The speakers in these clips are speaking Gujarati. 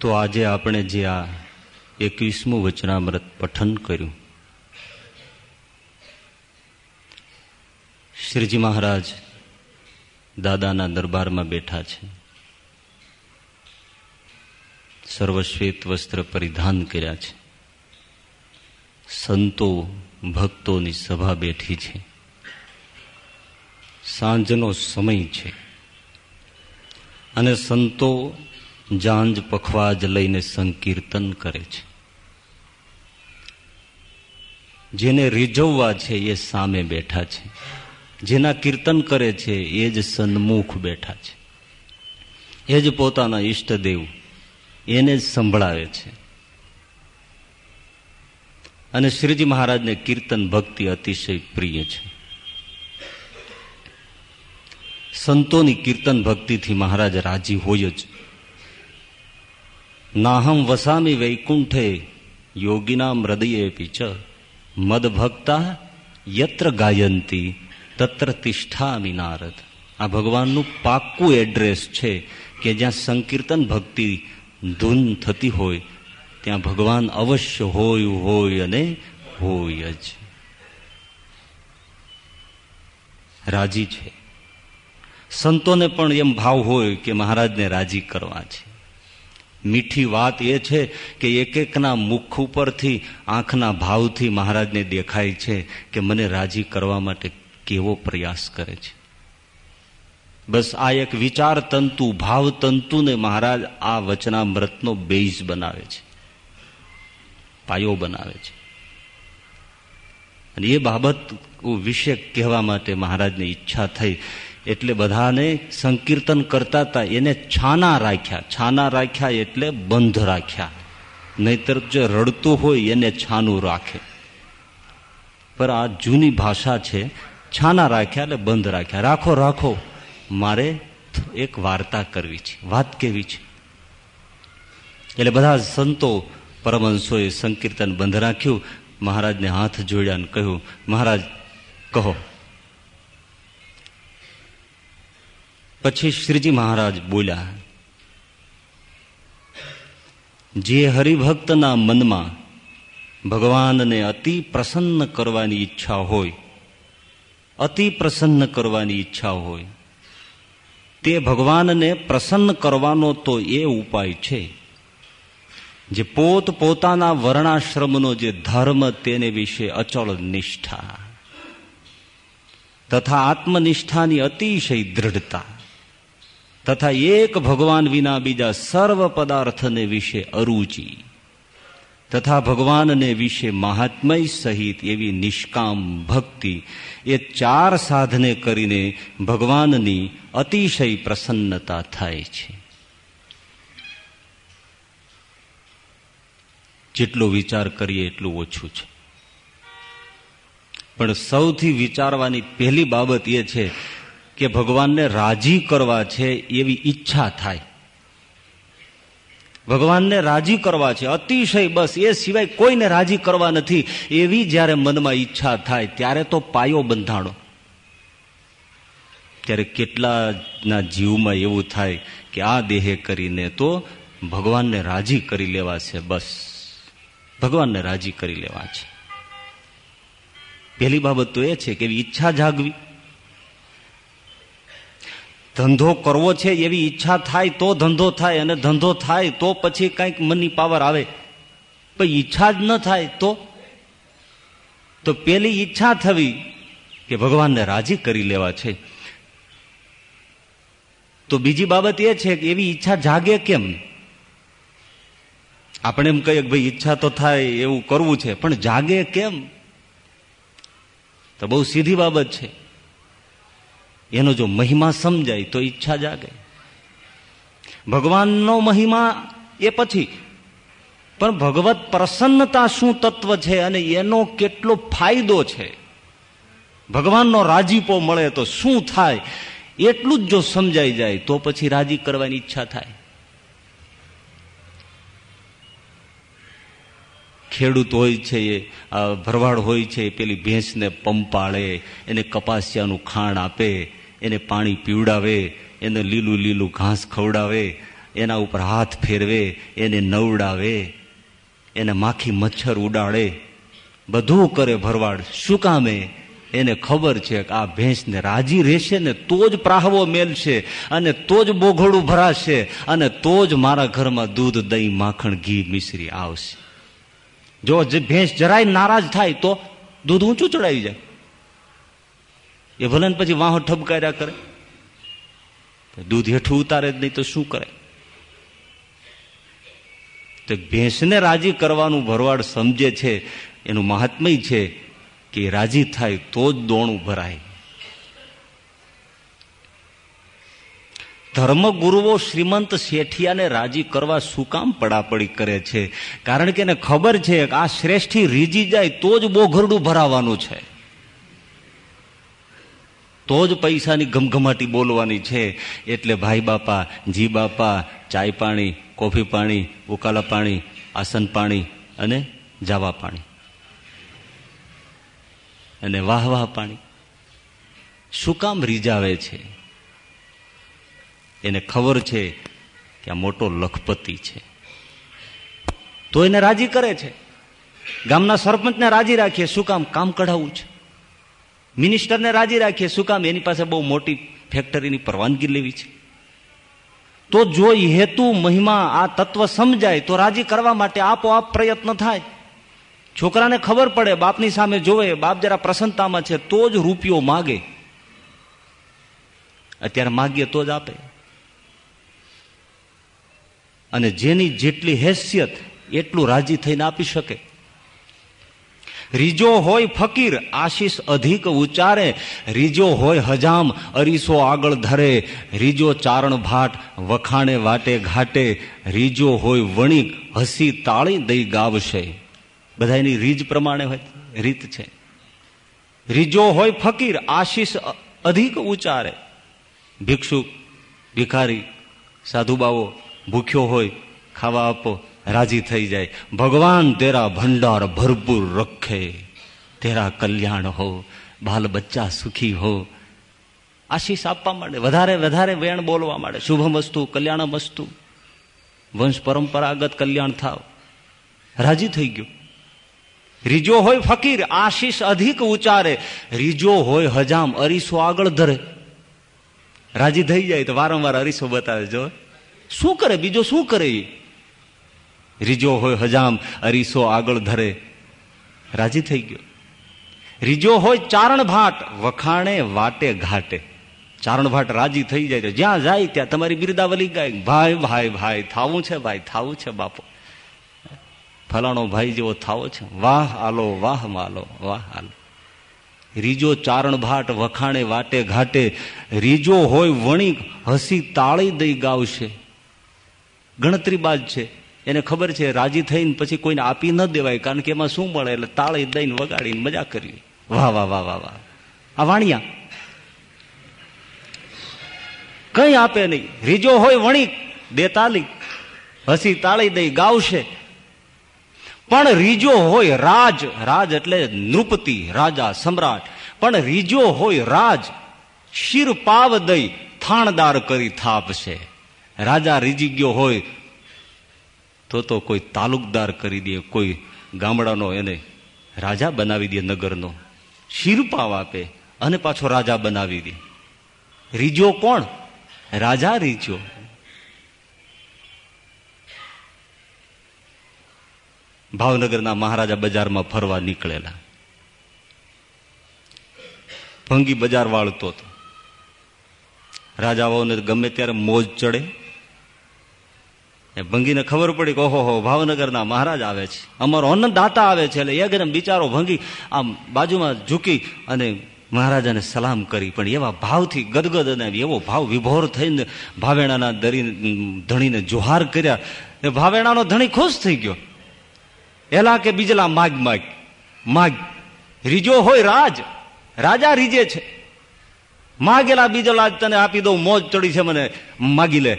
તો આજે આપણે જે આ એકવીસમું વચનામૃત પઠન કર્યું. શ્રીજી મહારાજ દાદાના દરબારમાં બેઠા છે. સર્વશ્વેત વસ્ત્ર પરિધાન કર્યા છે. સંતો, ભક્તોની સભા બેઠી છે. સાંજનો સમય છે. અને સંતો જાંજ પખવાજ લઈને સંકીર્તન કરે છે. જેને રીઝવવા છે એ સામે બેઠા છે. જેના કીર્તન કરે છે એ જ સન્મુખ બેઠા છે. એ જ પોતાના ઈષ્ટદેવ એને જ સંભળાવે છે. અને શ્રીજી મહારાજને કીર્તન ભક્તિ અતિશય પ્રિય છે. સંતોની કીર્તન ભક્તિથી મહારાજ રાજી હોય જ નાહમ વસામી વૈકુંઠે યોગીનામ હૃદયે પીચ. મદભક્તા યત્ર ગાયંતી, તત્ર તિષ્ઠામી નારદ. આ ભગવાનનું પાક્કું એડ્રેસ છે કે જ્યાં સંકીર્તન ભક્તિ ધૂન થતી હોય, ત્યાં ભગવાન અવશ્ય હોય હોય અને હોય જ. રાજી છે. સંતોને પણ એમ ભાવ હોય કે મહારાજને રાજી કરવા છે. મીઠી વાત એ છે કે એક એકના મુખ ઉપરથી, આંખના ભાવથી મહારાજને દેખાય છે કે મને રાજી કરવા માટે કેવો પ્રયાસ કરે છે. બસ આ એક વિચાર તંતુ ભાવ તંતુને મહારાજ આ વચનામૃતનો બેઝ બનાવે છે. પાયો બનાવે છે. અને એ બાબત વિશે કહેવા માટે મહારાજને ઈચ્છા થઈ એટલે બધાને સંકીર્તન કરતા હતા એને છાના રાખ્યા. છાના રાખ્યા એટલે બંધ રાખ્યા. નહીતર જે રડતું હોય એને છાનું રાખે. પર આ જૂની ભાષા છે, છાના રાખ્યા એટલે બંધ રાખ્યા. રાખો રાખો. મારે એક વાર્તા કરવી છે, વાત કેવી છે? એટલે બધા સંતો પરમહંસોએ સંકીર્તન બંધ રાખ્યું. મહારાજને હાથ જોડ્યા કહ્યું, મહારાજ, કહો. પછી શ્રીજી મહારાજ બોલ્યા, જે હરિભક્તના મનમાં ભગવાનને અતિ પ્રસન્ન કરવાની ઈચ્છા હોય, અતિ પ્રસન્ન કરવાની ઈચ્છા હોય, તે ભગવાનને પ્રસન્ન કરવાનો તો એ ઉપાય છે. જે પોત પોતાના વર્ણાશ્રમનો જે ધર્મ તેને વિશે અચળ નિષ્ઠા, તથા આત્મનિષ્ઠાની અતિશય દ્રઢતા તથા એક ભગવાન વિના બીજા સર્વ પદાર્થને વિશે અરુચિ, તથા ભગવાનને વિશે મહાત્મય સહિત એવી નિષ્કામ ભક્તિ એ ચાર સાધને કરીને ભગવાનની અતિશય પ્રસન્નતા થાય છે. જેટલો વિચાર કરીએ એટલું ઓછું છે. પણ સૌથી વિચારવાની પહેલી બાબત એ છે કે ભગવાનને રાજી કરવા છે એવી ઈચ્છા થાય. ભગવાનને રાજી કરવા છે, અતિશય બસ, એ સિવાય કોઈને રાજી કરવા નથી. એવી જ્યારે મનમાં ઈચ્છા થાય, ત્યારે તો પાયો બંધાણો. ત્યારે કેટલાના જીવમાં એવું થાય કે આ દેહે કરીને તો ભગવાનને રાજી કરી લેવા છે, બસ. ભગવાનને રાજી કરી લેવા છે. પહેલી બાબત તો એ છે કે ઈચ્છા જાગવી. ધંધો કરવો છે એવી ઈચ્છા થાય તો ધંધો થાય અને ધંધો થાય તો પછી કંઈક મની પાવર આવે. પણ ઈચ્છા જ ન થાય તો? તો પેલી ઈચ્છા થવી કે ભગવાનને રાજી કરી લેવા છે. તો બીજી બાબત એ છે કે એવી ઈચ્છા જાગે કેમ? આપણે એમ કહીએ કે ભાઈ ઈચ્છા તો થાય એવું કરવું છે, પણ જાગે કેમ? તો બહુ સીધી બાબત છે. એનો જો મહિમા સમજાય તો ઈચ્છા જાગે. ભગવાનનો મહિમા એ પછી. પણ ભગવત પ્રસન્નતા શું તત્વ છે અને એનો કેટલો ફાયદો છે? ભગવાનનો રાજીપો મળે તો શું થાય? એટલું જ જો સમજાઈ જાય તો પછી રાજી કરવાની ઈચ્છા થાય. ખેડૂત હોય છે એ ભરવાડ હોય છે પેલી ભેંસને પંપાળે, એને કપાસિયાનું ખાણ આપે એને પાણી પીવડાવે, એને લીલું લીલું ઘાસ ખવડાવે, એના ઉપર હાથ ફેરવે, એને નવડાવે, એને માખી મચ્છર ઉડાડે, બધું કરે ભરવાડ. શું કામે? એને ખબર છે કે આ ભેંસને રાજી રહેશે ને તો જ પ્રાહવો મેલશે અને તો જ બોઘડું ભરાશે અને તો જ મારા ઘરમાં દૂધ, દહીં, માખણ, ઘી, મિશ્રી આવશે. જો ભેંસ જરાય નારાજ થાય તો દૂધ ઊંચું ચડાવી જાય. એ ભલે પછી વાહો ઠબકાર્યા કરે. દૂધ હેઠું ઉતારે જ નહીં તો શું કરે? તો ભેંસને રાજી કરવાનું ભરવાડ સમજે છે, એનું મહાત્મય છે કે રાજી થાય તો જ દોણું ભરાય. ધર્મગુરુઓ શ્રીમંત શેઠિયાને રાજી કરવા શું કામ પડાપડી કરે છે? કારણ કે એને ખબર છે કે આ શ્રેષ્ઠી રીજી જાય તો જ બોઘરડું ભરાવાનું છે. તો જ પૈસાની ગમગમાટી બોલવાની છે. એટલે ભાઈ બાપા, જી બાપા, ચાય પાણી, કોફી પાણી, ઉકાલા પાણી, આસન પાણી અને જાવા પાણી. અને વાહ વાહ પાણી. શું કામ રીજાવે છે? એને ખબર છે કે આ મોટો લખપતિ છે. તો એને રાજી કરે છે. ગામના સરપંચને રાજી રાખીએ. શું કામ? કામ કઢાવવું છે. મિનિસ્ટરને રાજી રાખીએ, શું કામ? એની પાસે બહુ મોટી ફેક્ટરીની પરવાનગી લેવી છે. તો જો હેતુ, મહિમા, આ તત્વ સમજાય, તો રાજી કરવા માટે આપોઆપ પ્રયત્ન થાય. છોકરાને ખબર પડે, બાપની સામે જોવે, બાપ જરા પ્રસન્નતામાં છે, તો જ રૂપિયો માગે. અત્યારે માગીએ તો જ આપે. અને જેની જેટલી હેસિયત, એટલું રાજી થઈને આપી શકે. રીજો હોય ફકીર, આશીષ અધિક ઉચ્ચારે. રીજો હોય હજામ, અરીસો આગળ ધરે. રીજો ચારણ ભાટ, વખાણે વાટે ઘાટે. રીજો હોય વણિક, હસી તાળી દઈ ગાવશે. બધા એની રીજ પ્રમાણે હોય, રીત છે. રીજો હોય ફકીર, આશીષ અધિક ઉચ્ચારે. ભિક્ષુક, ભિખારી, સાધુબાવો, ભૂખ્યો હોય, ખાવા આપો. રાજી થઈ જાય. ભગવાન તેરા ભંડાર ભરપૂર રખે. તેરા કલ્યાણ હો, બાલ બચ્ચા સુખી હો. આશીષ આપવા માંડે, વધારે વધારે વેણ બોલવા માંડે. શુભમ વસ્તુ કલ્યાણમ વસ્તુ વંશ પરંપરાગત કલ્યાણ થાવ. રાજી થઈ ગયો. રીજો હોય ફકીર, આશીષ અધિક ઉચ્ચારે રીજો હોય હજામ, અરીસો આગળ ધરે. રાજી થઈ જાય તો વારંવાર અરીસો બતાવે, જો. શું કરે? બીજો શું કરે એ રીજો હોય હજામ, અરીસો આગળ ધરે. રાજી થઈ ગયો. રીજો હોય ચારણ ભાટ વખાણે વાટે ઘાટે. ચારણ ભાટ રાજી થઈ જાય જ્યાં જાય ત્યાં તમારી બિરદાવલી ગાય. ભાઈ ભાઈ ભાઈ, થાવું છે ભાઈ, થાવું છે બાપો. ફલાણો ભાઈ જેવો થાવો છે. વાહ, આલો, વાહ, માલો, વાહ, આલો. રીજો ચારણ ભાટ વખાણે વાટે ઘાટે. રીજો હોય વણી, હસી તાળી દઈ ગાવશે. ગણતરીબાજ છે. એને ખબર છે, રાજી થઈને પછી કોઈને આપી ન દેવાય, કારણ કે એમાં શું મળે? એટલે તાળી દઈને વગાડીને મજા કરવી. વાહ વાહ વાહ વાહ વાહ. આ વાણિયા. કઈ આપે નહીં. રીજો હોય વણી, દે તાલી. હસી, તાળી દઈ ગાવશે. પણ રીજો હોય રાજ. રાજ એટલે નૃપતિ, રાજા, સમ્રાટ. પણ રીજો હોય રાજ. શિર પાવ દઈ થાણદાર કરી થાપશે. રાજા રીજી ગયો હોય તો તો કોઈ તાલુકદાર કરી દે, કોઈ ગામડાનો એને રાજા બનાવી દે, નગરનો. શિરપાવ આપે અને પાછો રાજા બનાવી દે. રીજો કોણ? રાજા રીજો. ભાવનગરના મહારાજા બજારમાં ફરવા નીકળેલા. ભંગી બજાર વાળતો હતો. રાજાઓને ગમે ત્યારે મોજ ચડે ભંગીને ખબર પડી કે ઓહો ભાવનગરના મહારાજ આવે છે. અમારો અન્નદાતા આવે છે એટલે એકદમ બિચારો ભંગી આમ બાજુમાં ઝૂકી અને મહારાજાને સલામ કરી. પણ એવા ભાવથી ગદગદ અને એવો ભાવ વિભોર થઈને ભાવેણાના દરી ધણીને જોહાર કર્યા. એ ભાવેણાનો ધણી ખુશ થઈ ગયો. એલા કે બીજલા, માગ માગ માગ, રીજો હોય રાજ, રાજા રીજે છે. માગેલા બીજલા તને આપી દઉં, મોજ ચડી છે, મને માગી લે.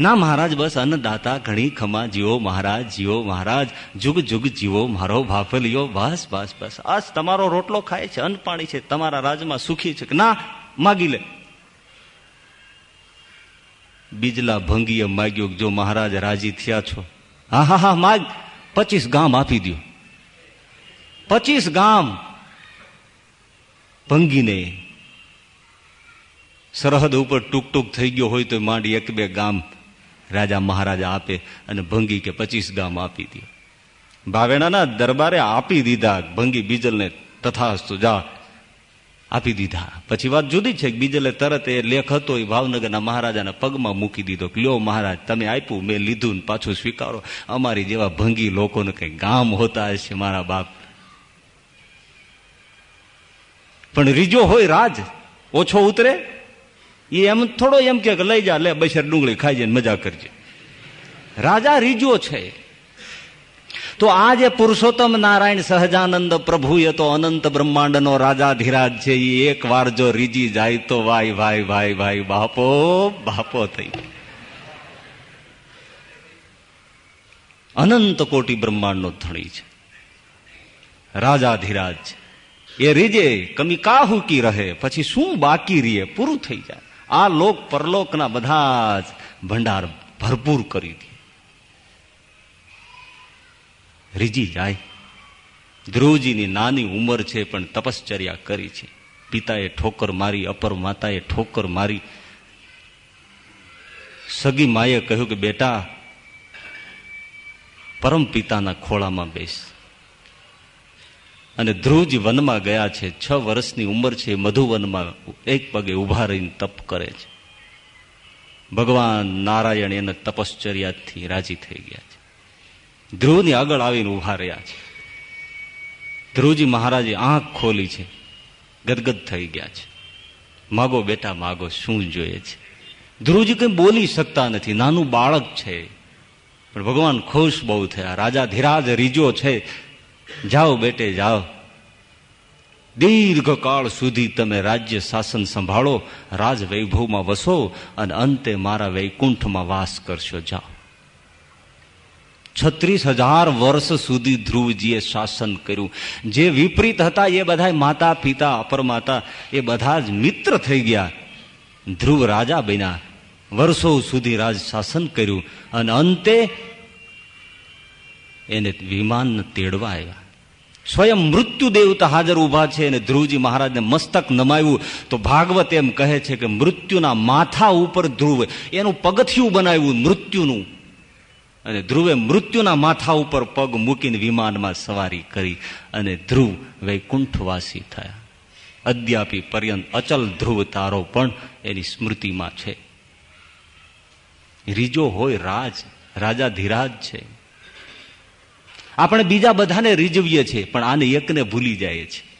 ના મહારાજ, બસ અન્નદાતા, ઘણી ખમા જીવો મહારાજ જીવો મહારાજ, જુગ જુગ જીવો, મારો ભાફલિયો બસ બસ બસ. આજ તમારો રોટલો ખાય છે, અન્ન પાણી છે, તમારા રાજમાં સુખી છે ના? માગી લે. બીજલા ભંગીએ માગ્યો જો મહારાજ રાજી થયા છો. હા હા હા, માગ. પચીસ ગામ આપી દો પચીસ ગામ. ભંગીને સરહદ ઉપર ટૂંક ટૂંક થઈ ગયો હોય તો માંડી એક બે ગામ રાજા મહારાજા આપે અને ભંગી કે પચીસ ગામ આપી દે. ભાવેણાના દરબારે આપી દીધા ભંગી બીજલને તથાસ્તુ જા આપી દીધા. પછી વાત જુદી છે બીજલે તરત એ લેખ હતો, એ ભાવનગરના મહારાજાના પગમાં મૂકી દીધો કે લ્યો મહારાજ, તમે આપ્યું, મેં લીધું પાછું સ્વીકારો. અમારી જેવા ભંગી લોકોને કઈ ગામ હોતા હશે મારા બાપ. પણ રીજો હોય રાજ, ઓછો ઉતરે? એમ થોડો એમ કે લઈ જા, લે બૈસર ડુંગળી ખાઈ જાય મજા કરજે. રાજા રીજો છે. તો આ જે પુરુષોત્તમ નારાયણ સહજાનંદ પ્રભુ એ તો અનંત બ્રહ્માંડનો રાજાધિરાજ છે એ એક વાર જો રીજી જાય તો વાય ભાઈ ભાઈ ભાઈ બાપો બાપો થઈ અનંત કોટી બ્રહ્માંડનો ધણી છે. રાજાધિરાજ છે. એ રીજે, કમી કાહુ કી રહે, પછી શું બાકી રીએ? પૂરું થઈ જાય. આ લોક પરલોકના બધા જ ભંડાર ભરપૂર કરી દે. રીજી જાય. ધ્રુવજીની નાની ઉંમર છે પણ તપશ્ચર્યા કરી છે. પિતાએ ઠોકર મારી, અપર માતાએ ઠોકર મારી. સગી માએ કહ્યું કે, બેટા, પરમ પિતાના ખોળામાં બેસ. અને ધ્રુવજી વનમાં ગયા છે. છ વર્ષની ઉંમર છે. મધુવનમાં એક પગે ઊભા રહીને તપ કરે છે. ભગવાન નારાયણ એને તપશ્ચર્યાથી રાજી થઈ ગયા છે. ધ્રુવની આગળ આવીને ઊભા રહ્યા છે. ધ્રુવજી મહારાજે આંખ ખોલી છે. ગદગદ થઈ ગયા છે. માગો બેટા, માગો, શું જોઈએ છે? ધ્રુવજી કંઈ બોલી શકતા નથી. નાનું બાળક છે. પણ ભગવાન ખુશ બહુ થયા. રાજા ધીરાજ રીજો છે. જાઓ બેટે, જાઓ. દીર્ઘકાળ સુધી તમે રાજ્ય શાસન સંભાળો રાજ વૈભવમાં વસો અને અંતે મારા વૈકુંઠમાં વાસ કરશો, જાઓ. છત્રીસ હજાર વર્ષ સુધી ધ્રુવજીએ શાસન કર્યું. જે વિપરીત હતા એ બધા માતા પિતા અપરમાતા, એ બધા જ મિત્ર થઈ ગયા. ધ્રુવ રાજા બન્યા. વર્ષો સુધી રાજ શાસન કર્યું અને અંતે એને વિમાન તેડવા આવ્યા સ્વયં મૃત્યુ દેવતા હાજર ઊભા છે અને ધ્રુવજી મહારાજને મસ્તક નમાવ્યું તો ભાગવત એમ કહે છે કે મૃત્યુના માથા ઉપર ધ્રુવ, એનું પગથિયું બનાવ્યું મૃત્યુનું. અને ધ્રુવે મૃત્યુના માથા ઉપર પગ મૂકીને વિમાનમાં સવારી કરી અને ધ્રુવ વૈકુંઠવાસી થયા. અદ્યાપી પર્યંત અચલ ધ્રુવ તારો પણ એની સ્મૃતિમાં છે. રીજો હોય રાજ, રાજા ધીરાજ છે. આપણે બીજા બધાને રીઝવીએ છીએ, પણ આને એકને ભૂલી જાય છે.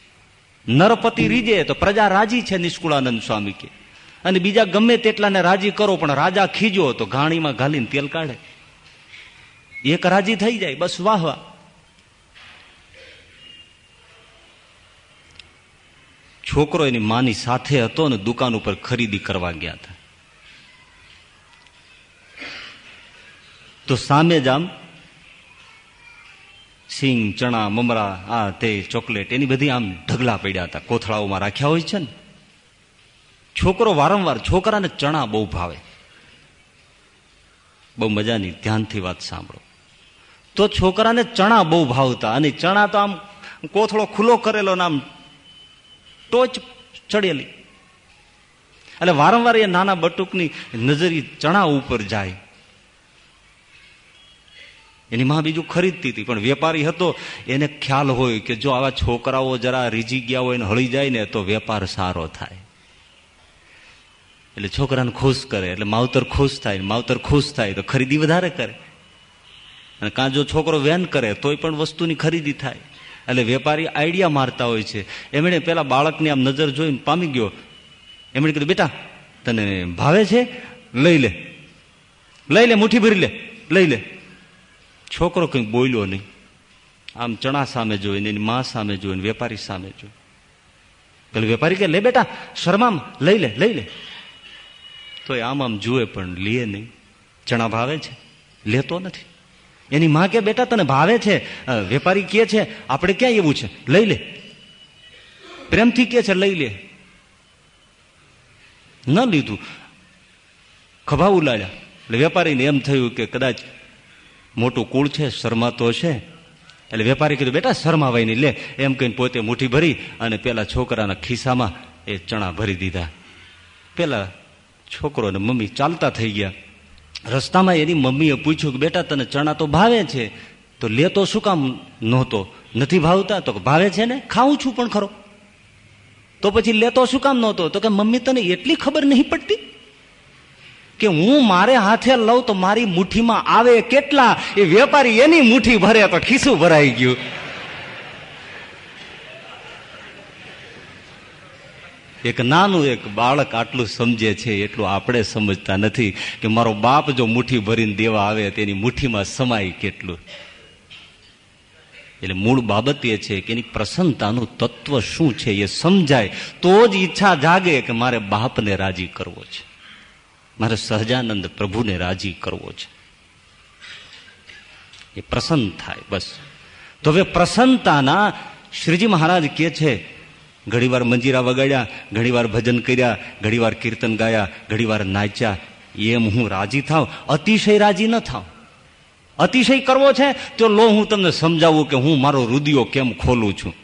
નરપતિ રીજે તો પ્રજા રાજી છે નિષ્કુળાનંદ સ્વામી કે. અને બીજા ગમે તેટલાને રાજી કરો, પણ રાજા ખીજો તો ઘાણીમાં ઘાલીને તેલ કાઢે. એક રાજી થઈ જાય, બસ વાહ વાહ. છોકરો એની માની સાથે હતો ને દુકાન ઉપર ખરીદી કરવા ગયા હતા. તો સામે જ આમ સિંગ, ચણા, મમરા, આ તે ચોકલેટ, એની બધી આમ ઢગલા પડ્યા હતા. કોથળાઓમાં રાખ્યા હોય છે ને? છોકરો વારંવાર છોકરાને ચણા બહુ ભાવે. બહુ મજાની ધ્યાનથી વાત સાંભળો. તો છોકરાને ચણા બહુ ભાવતા અને ચણા તો આમ કોથળો ખુલ્લો કરેલો ને આમ ટોચ ચડેલી. એટલે વારંવાર એ નાના બટુકની નજરી ચણા ઉપર જાય. એની માં બીજું ખરીદતી હતી, પણ વેપારી હતો. એને ખ્યાલ હોય કે જો આવા છોકરાઓ જરા રીજી ગયા હોય ને હળી જાય ને, તો વેપાર સારો થાય. એટલે છોકરાને ખુશ કરે, એટલે માવતર ખુશ થાય માવતર ખુશ થાય, તો ખરીદી વધારે કરે. અને કાં જો છોકરો વેન કરે, તોય પણ વસ્તુની ખરીદી થાય. એટલે વેપારી આઈડિયા મારતા હોય છે. એમણે પેલા બાળકની આમ નજર જોઈને પામી ગયો. એમણે કીધું, બેટા, તને ભાવે છે? લઈ લે. લઈ લે, મુઠ્ઠી ભરી લે. લઈ લે. છોકરો કંઈ બોલ્યો નહીં. આમ ચણા સામે જોઈને એની મા સામે જોઈને વેપારી સામે જોઈ. પેલો વેપારી કે લે બેટા, શરમામ, લઈ લે લઈ લે. તો એ આમ આમ જુએ પણ લે નહીં. ચણા ભાવે છે? લેતો નથી. એની માં કે બેટા, તને ભાવે છે? વેપારી કે છે, આપણે ક્યાં એવું છે? લઈ લે. પ્રેમથી કે છે, લઈ લે. ન લીધું. ખભા ઉલાડ્યા એટલે વેપારીને એમ થયું કે કદાચ મોટું કુળ છે, શરમાતો છે. એટલે વેપારી કીધું, બેટા શરમાવાય નહીં લે. એમ કહીને પોતે મુઠ્ઠી ભરી અને પેલા છોકરાના ખિસ્સામાં એ ચણા ભરી દીધા. પેલા છોકરો અને મમ્મી ચાલતા થઈ ગયા. રસ્તામાં એની મમ્મીએ પૂછ્યું કે, બેટા, તને ચણા તો ભાવે છે? તો લેતો શું કામ નહોતો? નથી ભાવતા? તો ભાવે છે ને? ખાઉં છું પણ ખરો. તો પછી લેતો શું કામ નહોતો? તો કે, મમ્મી, તને એટલી ખબર નહીં પડતી? કે હું મારે હાથે લઉં તો મારી મુઠ્ઠીમાં આવે કેટલા? એ વેપારી એની મુઠ્ઠી ભરે તો ખીસું ભરાઈ ગયું. એક નાનું એક બાળક આટલું સમજે છે, એટલું આપણે સમજતા નથી કે મારો બાપ જો મુઠ્ઠી ભરીને દેવા આવે તેની મુઠ્ઠીમાં સમાય કેટલું. એટલે મૂળ બાબત એ છે કે એની પ્રસન્નતાનું તત્વ શું છે એ સમજાય, તો જ ઈચ્છા જાગે કે મારે બાપને રાજી કરવો છે. મારે સહજાનંદ પ્રભુને રાજી કરવો છે. એ પ્રસન્ન થાય, બસ. તો હવે પ્રસન્નતાના શ્રીજી મહારાજ કે છે, ઘણીવાર મંજીરા વગાડ્યા, ઘણીવાર ભજન કર્યા, ઘણીવાર કીર્તન ગાયા, ઘણીવાર નાચ્યા, એમ હું રાજી થાવ અતિશય રાજી ન થાવ અતિશય કરવો છે, તો લો હું તમને સમજાવું કે હું મારો રુદિયો કેમ ખોલું છું.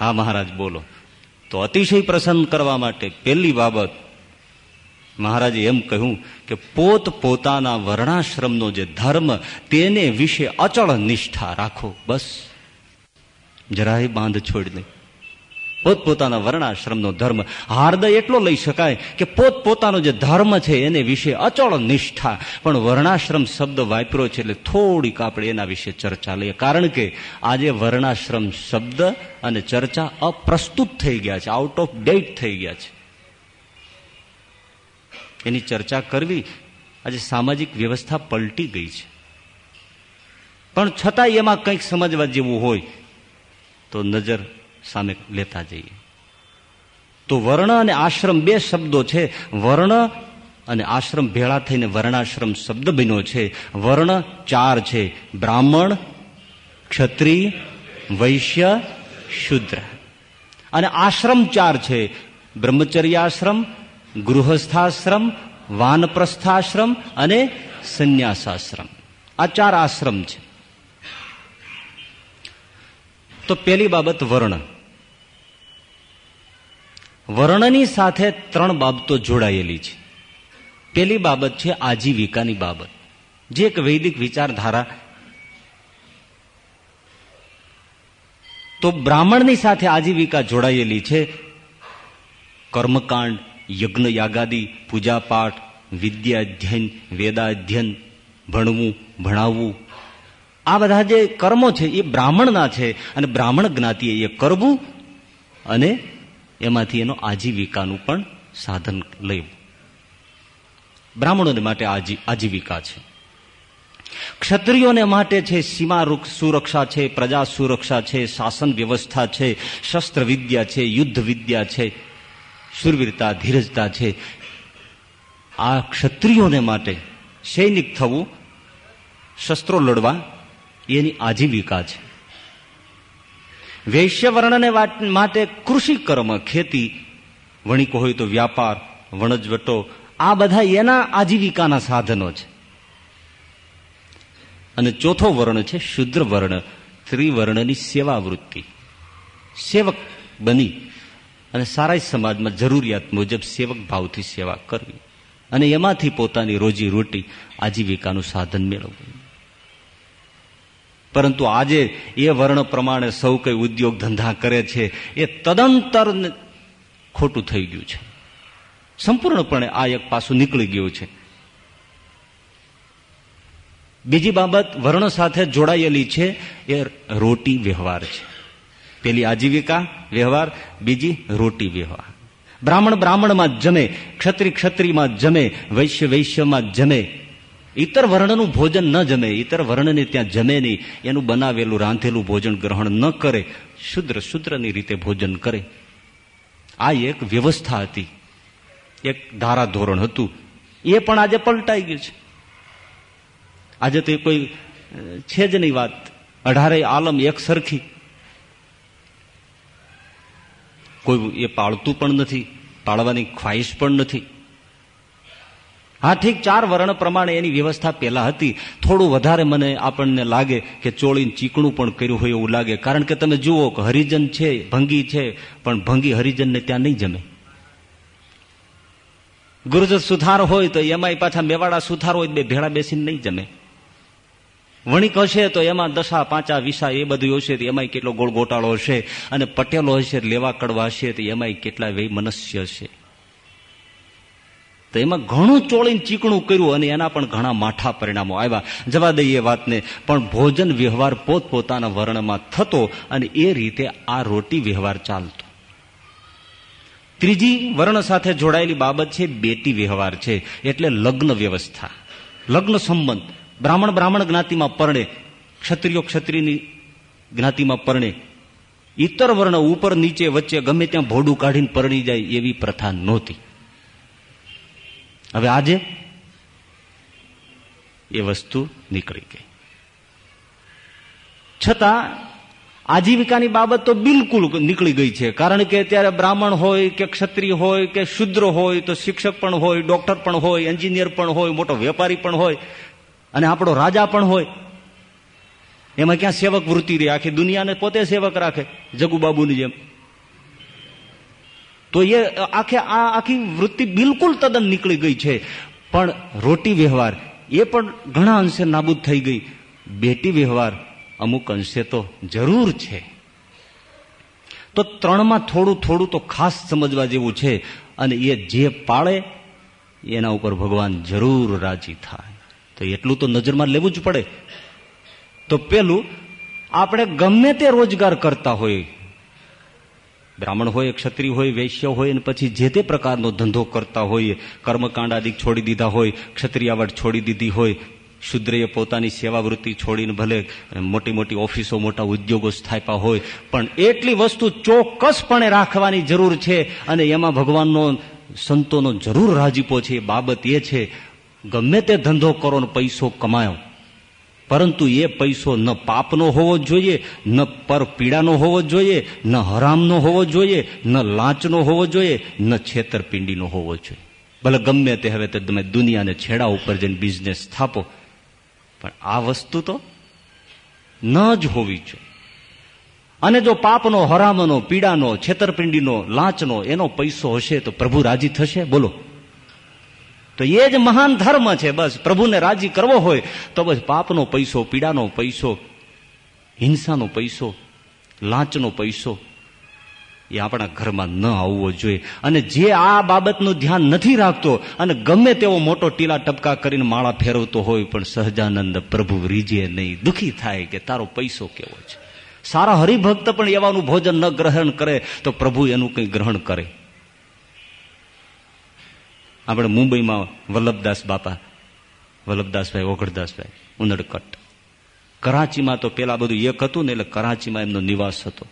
હા મહારાજ, બોલો. તો અતિશય પ્રસન્ન કરવા માટે પહેલી બાબત મહારાજે એમ કહ્યું કે પોત પોતાના વર્ણાશ્રમનો જે ધર્મ, તેને વિશે અચળ નિષ્ઠા રાખો, બસ. જરાય બાંધ છોડ નહીં. પોતપોતાના વર્ણાશ્રમનો ધર્મ, હાર્દય એટલો લઈ શકાય કે પોતપોતાનો જે ધર્મ છે એને વિશે અચળ નિષ્ઠા. પણ વર્ણાશ્રમ શબ્દ વાપરો છે એટલે થોડીક આપણે એના વિશે ચર્ચા લઈએ. કારણ કે આજે વર્ણાશ્રમ શબ્દ અને ચર્ચા અપ્રસ્તુત થઈ ગયા છે આઉટ ઓફ ડેટ થઈ ગયા છે. એની ચર્ચા કરવી આજે સામાજિક વ્યવસ્થા પલટી ગઈ છે. પણ છતાં એમાં કંઈક સમજવા જેવું હોય તો નજર સામે લેતા જઈએ. તો વર્ણ અને આશ્રમ બે શબ્દો છે. વર્ણ અને આશ્રમ ભેળા થઈને વર્ણાશ્રમ શબ્દ બન્યો છે. વર્ણ ચાર છે. બ્રાહ્મણ, ક્ષત્રિય, વૈશ્ય, શુદ્ર. અને આશ્રમ ચાર છે. બ્રહ્મચર્યાશ્રમ ગૃહસ્થાશ્રમ, વાનપ્રસ્થાશ્રમ અને સંન્યાસાશ્રમ. આ ચાર આશ્રમ છે. તો પેલી બાબત વર્ણ. વર્ણની સાથે ત્રણ બાબતો જોડાયેલી છે. પેલી બાબત છે આજીવિકાની બાબત. જે એક વૈદિક વિચારધારા. તો બ્રાહ્મણની સાથે આજીવિકા જોડાયેલી છે કર્મકાંડ યજ્ઞ યાગાદી પૂજાપાઠ વિદ્યા અધ્યયન વેદાધ્યયન ભણવું, ભણાવવું. આ બધા જે કર્મો છે, એ બ્રાહ્મણના છે અને બ્રાહ્મણ જ્ઞાતિએ એ કરવું અને એમાંથી એનો આજીવિકાનું પણ સાધન લેવું. બ્રાહ્મણોને માટે આજીવિકા છે. ક્ષત્રિયોને માટે છે સીમા સુરક્ષા છે પ્રજા સુરક્ષા છે, શાસન વ્યવસ્થા છે શસ્ત્ર વિદ્યા છે યુદ્ધ વિદ્યા છે શુરવીરતા ધીરજતા છે. આ ક્ષત્રિયોને માટે સૈનિક થવું, શસ્ત્રો લડવા, એની આજીવિકા છે. વૈશ્યવર્ણને માટે કૃષિ કર્મ, ખેતી, વણિકો હોય તો વ્યાપાર, વણજવટો, આ બધા એના આજીવિકાના સાધનો છે. અને ચોથો વર્ણ છે શુદ્ર વર્ણ ત્રિવર્ણની સેવા વૃત્તિ સેવક બની અને સારા સમાજમાં જરૂરિયાત મુજબ સેવક ભાવથી સેવા કરવી. અને એમાંથી પોતાની રોજી રોટી આજીવિકાનું સાધન મેળવવું. પરંતુ આજે એ વર્ણ પ્રમાણે સૌ કઈ ઉદ્યોગ ધંધા કરે છે, એ તદંતર ખોટું થઈ ગયું છે. સંપૂર્ણપણે આ એક પાસું નીકળી ગયું છે. બીજી બાબત, વર્ણ સાથે જોડાયેલી છે, એ રોટી વ્યવહાર છે. પેલી આજીવિકા, વ્યવહાર, બીજી રોટી વ્યવહાર. બ્રાહ્મણ બ્રાહ્મણમાં જમે, ક્ષત્રિય ક્ષત્રિયમાં જમે, વૈશ્ય વૈશ્યમાં જમે. ઇતર વર્ણનું ભોજન ન જમે ઇતર વર્ણને ત્યાં જમે નહીં. એનું બનાવેલું, રાંધેલું ભોજન ગ્રહણ ન કરે, શુદ્ર શુદ્રની રીતે ભોજન કરે. આ એક વ્યવસ્થા હતી. એક ધારાધોરણ હતું. એ પણ આજે પલટાઈ ગયું છે. આજે તો કોઈ છે જ નહીં વાત. અઢારે આલમ એક સરખી. કોઈ એ પાળતું પણ નથી, પાળવાની ખ્વાહિશ પણ નથી. હા, ઠીક, ચાર વર્ણ પ્રમાણે એની વ્યવસ્થા પહેલા હતી. થોડું વધારે મને આપણને લાગે કે ચોળીને ચીકણું પણ કર્યું હોય એવું લાગે. કારણ કે તમે જુઓ કે હરિજન છે, ભંગી છે, પણ ભંગી હરિજનને ત્યાં નહીં જમે. ગુરુજત સુથાર હોય તો એમાં પાછા મેવાડા સુથાર હોય બે ભેળા બેસીને નહીં જમે. વણિક હશે તો એમાં દશા, પાંચા, વિસા એ બધું હશે તો એમાંય કેટલો ગોળ ગોટાળો હશે અને પટેલો હશે, લેવા કડવા હશે તો એમાંય કેટલા વે મનસ્ય હશે. તો એમાં ઘણું ચોળીને ચીકણું કર્યું અને એના પણ ઘણા માઠા પરિણામો આવ્યા. જવા દઈએ વાતને, પણ ભોજન વ્યવહાર પોતપોતાના વર્ણમાં થતો અને એ રીતે આ રોટી વ્યવહાર ચાલતો. ત્રીજી વર્ણ સાથે જોડાયેલી બાબત છે બેટી વ્યવહાર છે, એટલે લગ્ન વ્યવસ્થા. લગ્ન સંબંધ. બ્રાહ્મણ બ્રાહ્મણ જ્ઞાતિમાં પરણે, ક્ષત્રિયો ક્ષત્રિયની જ્ઞાતિમાં પરણે ઇતર વર્ણ ઉપર નીચે વચ્ચે ગમે ત્યાં ભોડું કાઢીને પરણી જાય એવી પ્રથા નહોતી. હવે આજે એ વસ્તુ નીકળી ગઈ. છતાં આજીવિકાની બાબત તો બિલકુલ નીકળી ગઈ છે, કારણ કે અત્યારે બ્રાહ્મણ હોય કે ક્ષત્રિય હોય કે શુદ્ર હોય તો શિક્ષક પણ હોય, ડોક્ટર પણ હોય, એન્જિનિયર પણ હોય, મોટો વેપારી પણ હોય અને આપણો રાજા પણ હોય. એમાં ક્યાં સેવક વૃત્તિ રહે? આખી દુનિયાને પોતે સેવક રાખે, જગુબાબુની જેમ. તો એ આખે આ આખી વૃત્તિ બિલકુલ તદ્દન નીકળી ગઈ છે. પણ રોટી વ્યવહાર, એ પણ ઘણા અંશે નાબૂદ થઈ ગઈ. બેટી વ્યવહાર, અમુક અંશે તો જરૂર છે. તો ત્રણમાં થોડું થોડું તો ખાસ સમજવા જેવું છે. અને એ જે પાળે, એના ઉપર ભગવાન જરૂર રાજી થાય. તો એટલું તો નજરમાં લેવું જ પડે. તો પેલું, આપણે ગમે તે રોજગાર કરતા હોય, બ્રાહ્મણ હોય, ક્ષત્રિય હોય, વૈશ્ય હોય, અને પછી જે તે પ્રકારનો ધંધો કરતા હોય, કર્મકાંડ આદિ છોડી દીધા હોય ક્ષત્રિયાવટ છોડી દીધી હોય, શુદ્રએ પોતાની સેવાવૃત્તિ છોડીને ભલે મોટી મોટી ઓફિસો, મોટા ઉદ્યોગો સ્થાપ્યા હોય, પણ એટલી વસ્તુ ચોક્કસપણે રાખવાની જરૂર છે અને એમાં ભગવાનનો, સંતોનો જરૂર રાજીપો છે. એ બાબત એ છે ગમે તે ધંધો કરો ને પૈસો કમાયો. પરંતુ એ પૈસો ન પાપનો હોવો જોઈએ, ન પર પીડાનો હોવો જોઈએ, ન હરામનો હોવો જોઈએ, ન લાંચનો હોવો જોઈએ, ન છેતરપિંડીનો હોવો જોઈએ. ભલે ગમે તે હવે તે તમે દુનિયાને છેડા ઉપર જઈને બિઝનેસ સ્થાપો, પણ આ વસ્તુ તો ન જ હોવી જોઈએ. અને જો પાપનો, હરામનો, પીડાનો, છેતરપિંડીનો, લાંચનો એનો પૈસો હશે તો પ્રભુ રાજી થશે? બોલો. તો એ જ મહાન ધર્મ છે, બસ. પ્રભુને રાજી કરવો હોય તો બસ પાપનો પૈસો, પીડાનો પૈસો, હિંસાનો પૈસો, લાંચનો પૈસો એ આપણા ઘરમાં ન આવવો જોઈએ. અને જે આ બાબતનું ધ્યાન નથી રાખતો અને ગમે તેવો મોટો ટીલા ટપકા કરીને માળા ફેરવતો હોય, પણ સહજાનંદ પ્રભુ રીજે નહીં. દુઃખી થાય કે તારો પૈસો કેવો છે? સારા હરિભક્ત પણ એવાનું ભોજન ન ગ્રહણ કરે તો પ્રભુ એનું કંઈ ગ્રહણ કરે. આપણે મુંબઈમાં વલ્લભદાસ બાપા, વલ્લભદાસભાઈ ઓઘડદાસભાઈ ઉનડકટ. કરાચીમાં તો પેલા બધું એક હતું ને એટલે કરાચીમાં એમનો નિવાસ હતો.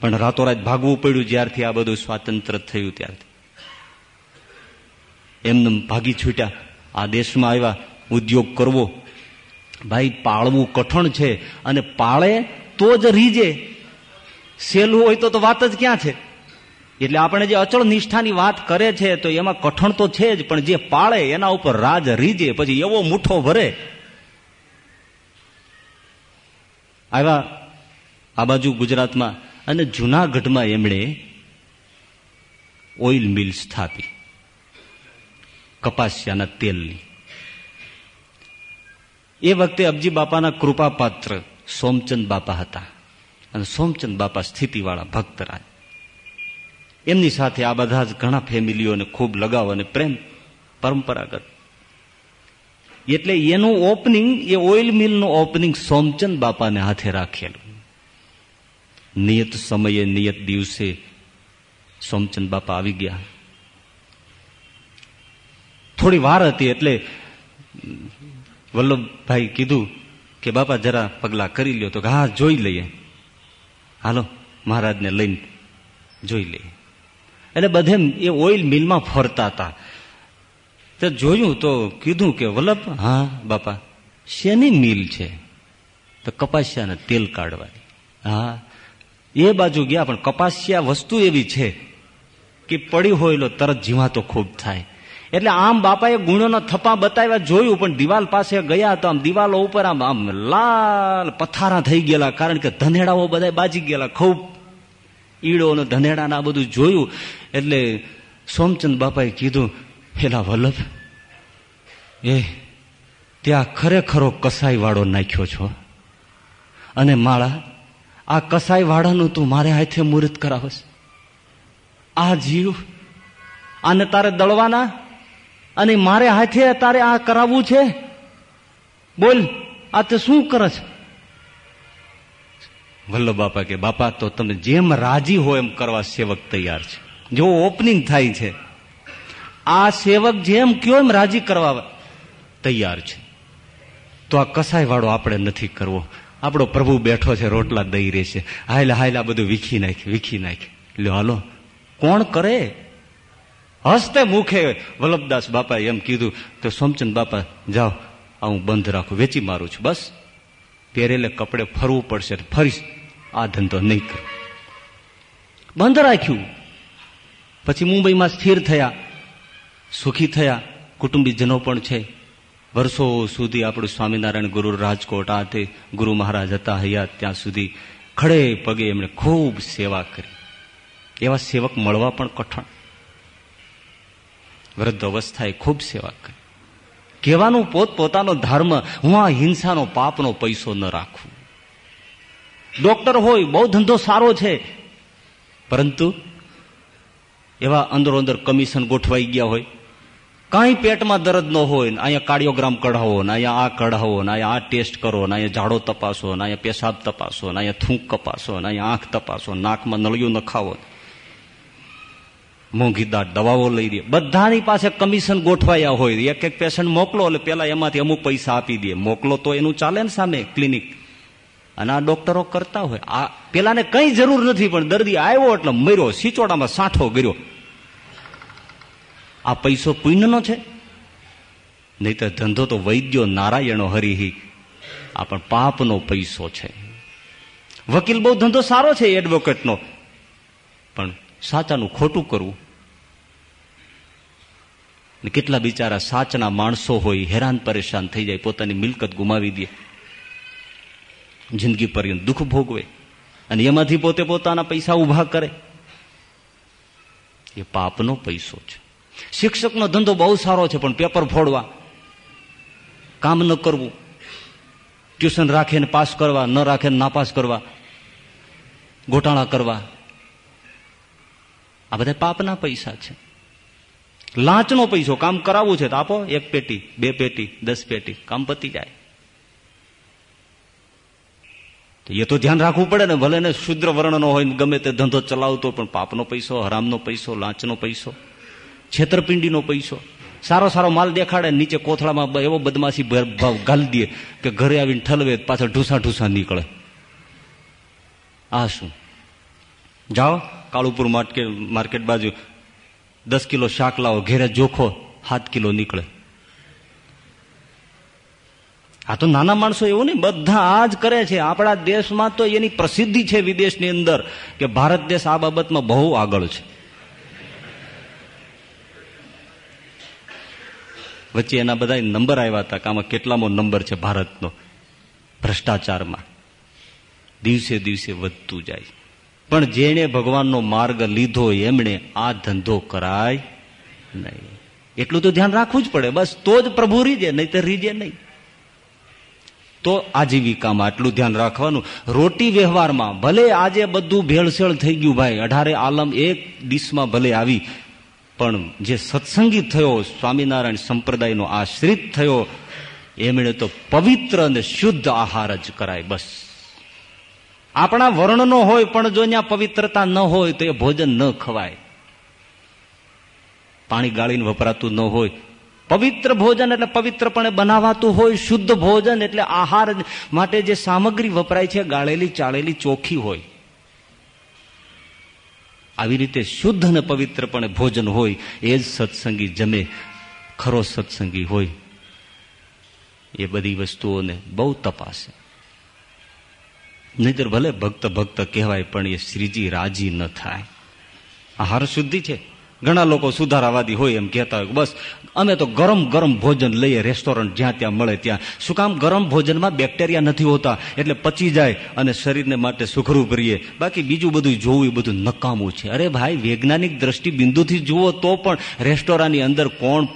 પણ રાતોરાત ભાગવું પડ્યું જ્યારથી આ બધું સ્વાતંત્ર થયું ત્યારથી. એમને ભાગી છૂટ્યા. આ દેશમાં આવ્યા, ઉદ્યોગ કરવો. ભાઈ, પાળવું કઠણ છે અને પાળે તો જ રીજે. સહેલું હોય તો તો વાત જ ક્યાં છે? એટલે આપણે જે અચળ નિષ્ઠાની વાત કરે છે તો એમાં કઠણ તો છે જ, પણ જે પાળે એના ઉપર રાજ રીજે, પછી એવો મુઠ્ઠો ભરે. આવ્યા આ બાજુ ગુજરાતમાં અને જુનાગઢમાં એમણે ઓઇલ મિલ સ્થાપી, કપાસિયાના તેલની. એ વખતે અબજી બાપાના કૃપાપાત્ર સોમચંદ બાપા હતા. અને સોમચંદ બાપા સ્થિતિવાળા ભક્તરાજ. એમની સાથે આ બધા જ ઘણા ફેમિલીઓને ખૂબ લગાવ અને પ્રેમ પરંપરાગત. એટલે એનું ઓપનિંગ એ ઓઇલ મિલનું ઓપનિંગ સોમચંદ બાપાને હાથે રાખેલું. નિયત સમયે, નિયત દિવસે સોમચંદ બાપા આવી ગયા. થોડી વાર હતી એટલે વલ્લભભાઈ કીધું કે, બાપા, જરા પગલા કરી લ્યો. તો હા, જોઈ લઈએ. હાલો, મહારાજને લઈને જોઈ લઈએ. એટલે બધે એ ઓઇલ મિલમાં ફરતા હતા તો જોયું તો કીધું કે વલ્લભ હા. બાપા શેની મિલ છે? તો કપાસિયાને તેલ કાઢવાની. હા. એ બાજુ ગયા પણ કપાસિયા વસ્તુ એવી છે કે પડી હોય તરત જીવાતો ખૂબ થાય. એટલે આમ બાપાએ ગુણોના થપ્પા બતાવ્યા જોયું પણ દિવાલ પાસે ગયા તો આમ દિવાલો ઉપર આમ આમ લાલ પથારા થઈ ગયેલા કારણ કે ધનેડાઓ બધા બાજી ગયેલા ખૂબ ઈડો અને ધનેડા આ બધું જોયું એટલે સોમચંદ બાપાએ કીધું, પેલા વલ્લભ, એ ત્યાં ખરેખરો કસાઈવાળો નાખ્યો છો. અને માળા, આ કસાઈવાળાનું તું મારે હાથે મુહૂર્ત કરાવસ આ જીવ, આને તારે દળવાના? અને મારે હાથે તારે આ કરાવવું છે? બોલ, આ તે શું કરે છે વલ્લભ બાપા કે, બાપા, તો તમે જેમ રાજી હો એમ કરવા સેવક તૈયાર છે. જો ઓપનિંગ થાય છે, આ સેવક જેમ કયો એમ રાજી કરવા તૈયાર છે. તો આ કસાય વાળો આપણે નથી કરવો. આપણો પ્રભુ બેઠો છે, રોટલા દઈ રહે છે. હાયલા હાયલા બધું વીખી નાખે વીખી નાખે. લ્યો, હાલો. કોણ કરે? હસ્તે મુખે વલ્લભદાસ બાપાએ એમ કીધું તો સોમચંદ બાપા, જાઓ, આ હું બંધ રાખું, વેચી મારું છું, બસ. પહેરેલે કપડે ફરવું પડશે ફરીશ આ ધંધો નહીં કરો. બંધ રાખ્યું. પછી મુંબઈમાં સ્થિર થયા. સુખી થયા. કુટુંબીજનો પણ છે. વર્ષો સુધી આપણું સ્વામિનારાયણ ગુરુ રાજકોટ આ તે ગુરુ મહારાજ હતા હૈયા ત્યાં સુધી ખડે પગે એમણે ખૂબ સેવા કરી. એવા સેવક મળવા પણ કઠણ. વૃદ્ધ અવસ્થાએ ખૂબ સેવા કરી. કહેવાનું પોત પોતાનો ધર્મ હું આ હિંસાનો પાપનો પૈસો ન રાખું. ડોક્ટર હોય, બહુ ધંધો સારો છે. પરંતુ એવા અંદરો અંદર કમિશન ગોઠવાઈ ગયા હોય. કાંઈ પેટમાં દર્દ ન હોય ને અહીંયા કાર્ડિયોગ્રામ કઢાવો ને અહીંયા આ કઢાવો ને અહીંયા આ ટેસ્ટ કરો ને અહીંયા ઝાડો તપાસો ને અહીંયા પેશાબ તપાસો ને અહીંયા થૂંક કપાસો ને અહીંયા આંખ તપાસો નાકમાં નળિયું નખાવો મોંઘીદાર દવાઓ લઈ દે. બધાની પાસે કમિશન ગોઠવાયા હોય. એક એક પેશન્ટ મોકલો એટલે પેલા એમાંથી અમુક પૈસા આપી દે. મોકલો તો એનું ચાલે ને સામે ક્લિનિક. અને આ ડોક્ટરો કરતા હોય. આ પેલાને કઈ જરૂર નથી, પણ દર્દી આવ્યો એટલે મર્યો, સિચોડામાં સાઠો ગયો આ પૈસો પુણ્યનો છે. નહીં તો ધંધો તો વૈદ્યો નારાયણો હરિહી. આ પણ પાપનો પૈસો છે. વકીલ બહુ ધંધો સારો છે, એડવોકેટનો. પણ સાચાનું ખોટું કરવું. કેટલા બિચારા સાચના માણસો હોય, હેરાન પરેશાન થઈ જાય, પોતાની મિલકત ગુમાવી દે. જિંદગી પર્યંત દુઃખ ભોગવે અને એમાંથી પોતે પોતાના પૈસા ઊભા કરે. એ પાપનો પૈસો છે. શિક્ષકનો ધંધો બહુ સારો છે, પણ પેપર ફોડવા, કામ ન કરવું, ટ્યુશન રાખે ને પાસ કરવા, ન રાખે નાપાસ કરવા, ગોટાળા કરવા, આ બધા પાપના પૈસા છે. લાંચનો પૈસો, કામ કરાવવું છે તો આપો એક પેટી, બે પેટી, દસ પેટી, કામ પતી જાય. એ તો ધ્યાન રાખવું પડે ને, ભલે ને શુદ્ર વર્ણનો હોય ગમે તે ધંધો ચલાવતો પણ પાપનો પૈસો, હરામનો પૈસો, લાંચનો પૈસો, છેતરપિંડીનો પૈસો, સારો સારો માલ દેખાડે નીચે કોથળામાં એવો બદમાશી ભાવ ગાલી દે કે ઘરે આવીને ઠલવે પાછળ ઢૂસા ઢૂસા નીકળે. આ શું? જાઓ, કાળુપુર માર્કેટ માર્કેટ બાજુ, દસ કિલો શાક લાવો, ઘેરે જોખો, સાત કિલો નીકળે. આ તો નાના માણસો એવું નહીં, બધા આ જ કરે છે. આપણા દેશમાં તો એની પ્રસિદ્ધિ છે વિદેશની અંદર કે ભારત દેશ આ બાબતમાં બહુ આગળ છે. વચ્ચે એના બધા નંબર આવ્યા હતા કે આમાં કેટલામો નંબર છે ભારતનો ભ્રષ્ટાચારમાં. દિવસે દિવસે વધતું જાય. પણ જેણે ભગવાનનો માર્ગ લીધો એમણે આ ધંધો કરાય નહીં. એટલું તો ધ્યાન રાખવું જ પડે. બસ તો જ પ્રભુ રીજે નહીં તો રીજે નહીં. તો આજીવિકામાં આટલું ધ્યાન રાખવાનું. રોટી વ્યવહારમાં ભલે આજે બધું ભેળસેળ થઈ ગયું ભાઈ, અઢારે આલમ એક ડીશમાં ભલે આવી, પણ જે સત્સંગી થયો, સ્વામિનારાયણ સંપ્રદાયનો આશ્રિત થયો, એમણે તો પવિત્ર અને શુદ્ધ આહાર જ કરાય બસ. આપણા વર્ણનો હોય, પણ જો ત્યાં પવિત્રતા ન હોય, તો એ ભોજન ન ખવાય. પાણી ગાળીને વપરાતું ન હોય પવિત્ર ભોજન એટલે પવિત્રપણે બનાવાતું હોય, શુદ્ધ ભોજન એટલે આહાર માટે જે સામગ્રી વપરાય છે, ગાળેલી, ચાળેલી, ચોખ્ખી હોય. આવી રીતે શુદ્ધ અને પવિત્રપણે ભોજન હોય, એ જ સત્સંગી જમે, ખરો સત્સંગી હોય. એ બધી વસ્તુઓને બહુ તપાસે. નહીતર ભલે ભક્ત ભક્ત કહેવાય, પણ એ શ્રીજી રાજી ન થાય. આહાર શુદ્ધિ છે. ઘણા લોકો સુધારાવાદી હોય એમ કહેતા હોય બસ, અમે તો ગરમ ગરમ ભોજન લઈએ રેસ્ટોરન્ટ જ્યાં ત્યાં મળે ત્યાં. શું કામ ગરમ ભોજનમાં બેક્ટેરિયા નથી હોતા? એટલે પચી જાય અને શરીરને માટે સુખરૂપ રહીએ બાકી બીજું બધું જોવું એ બધું નકામું છે. અરે ભાઈ, વૈજ્ઞાનિક દ્રષ્ટિ બિંદુથી જુઓ તો પણ રેસ્ટોરન્ટની અંદર કોણ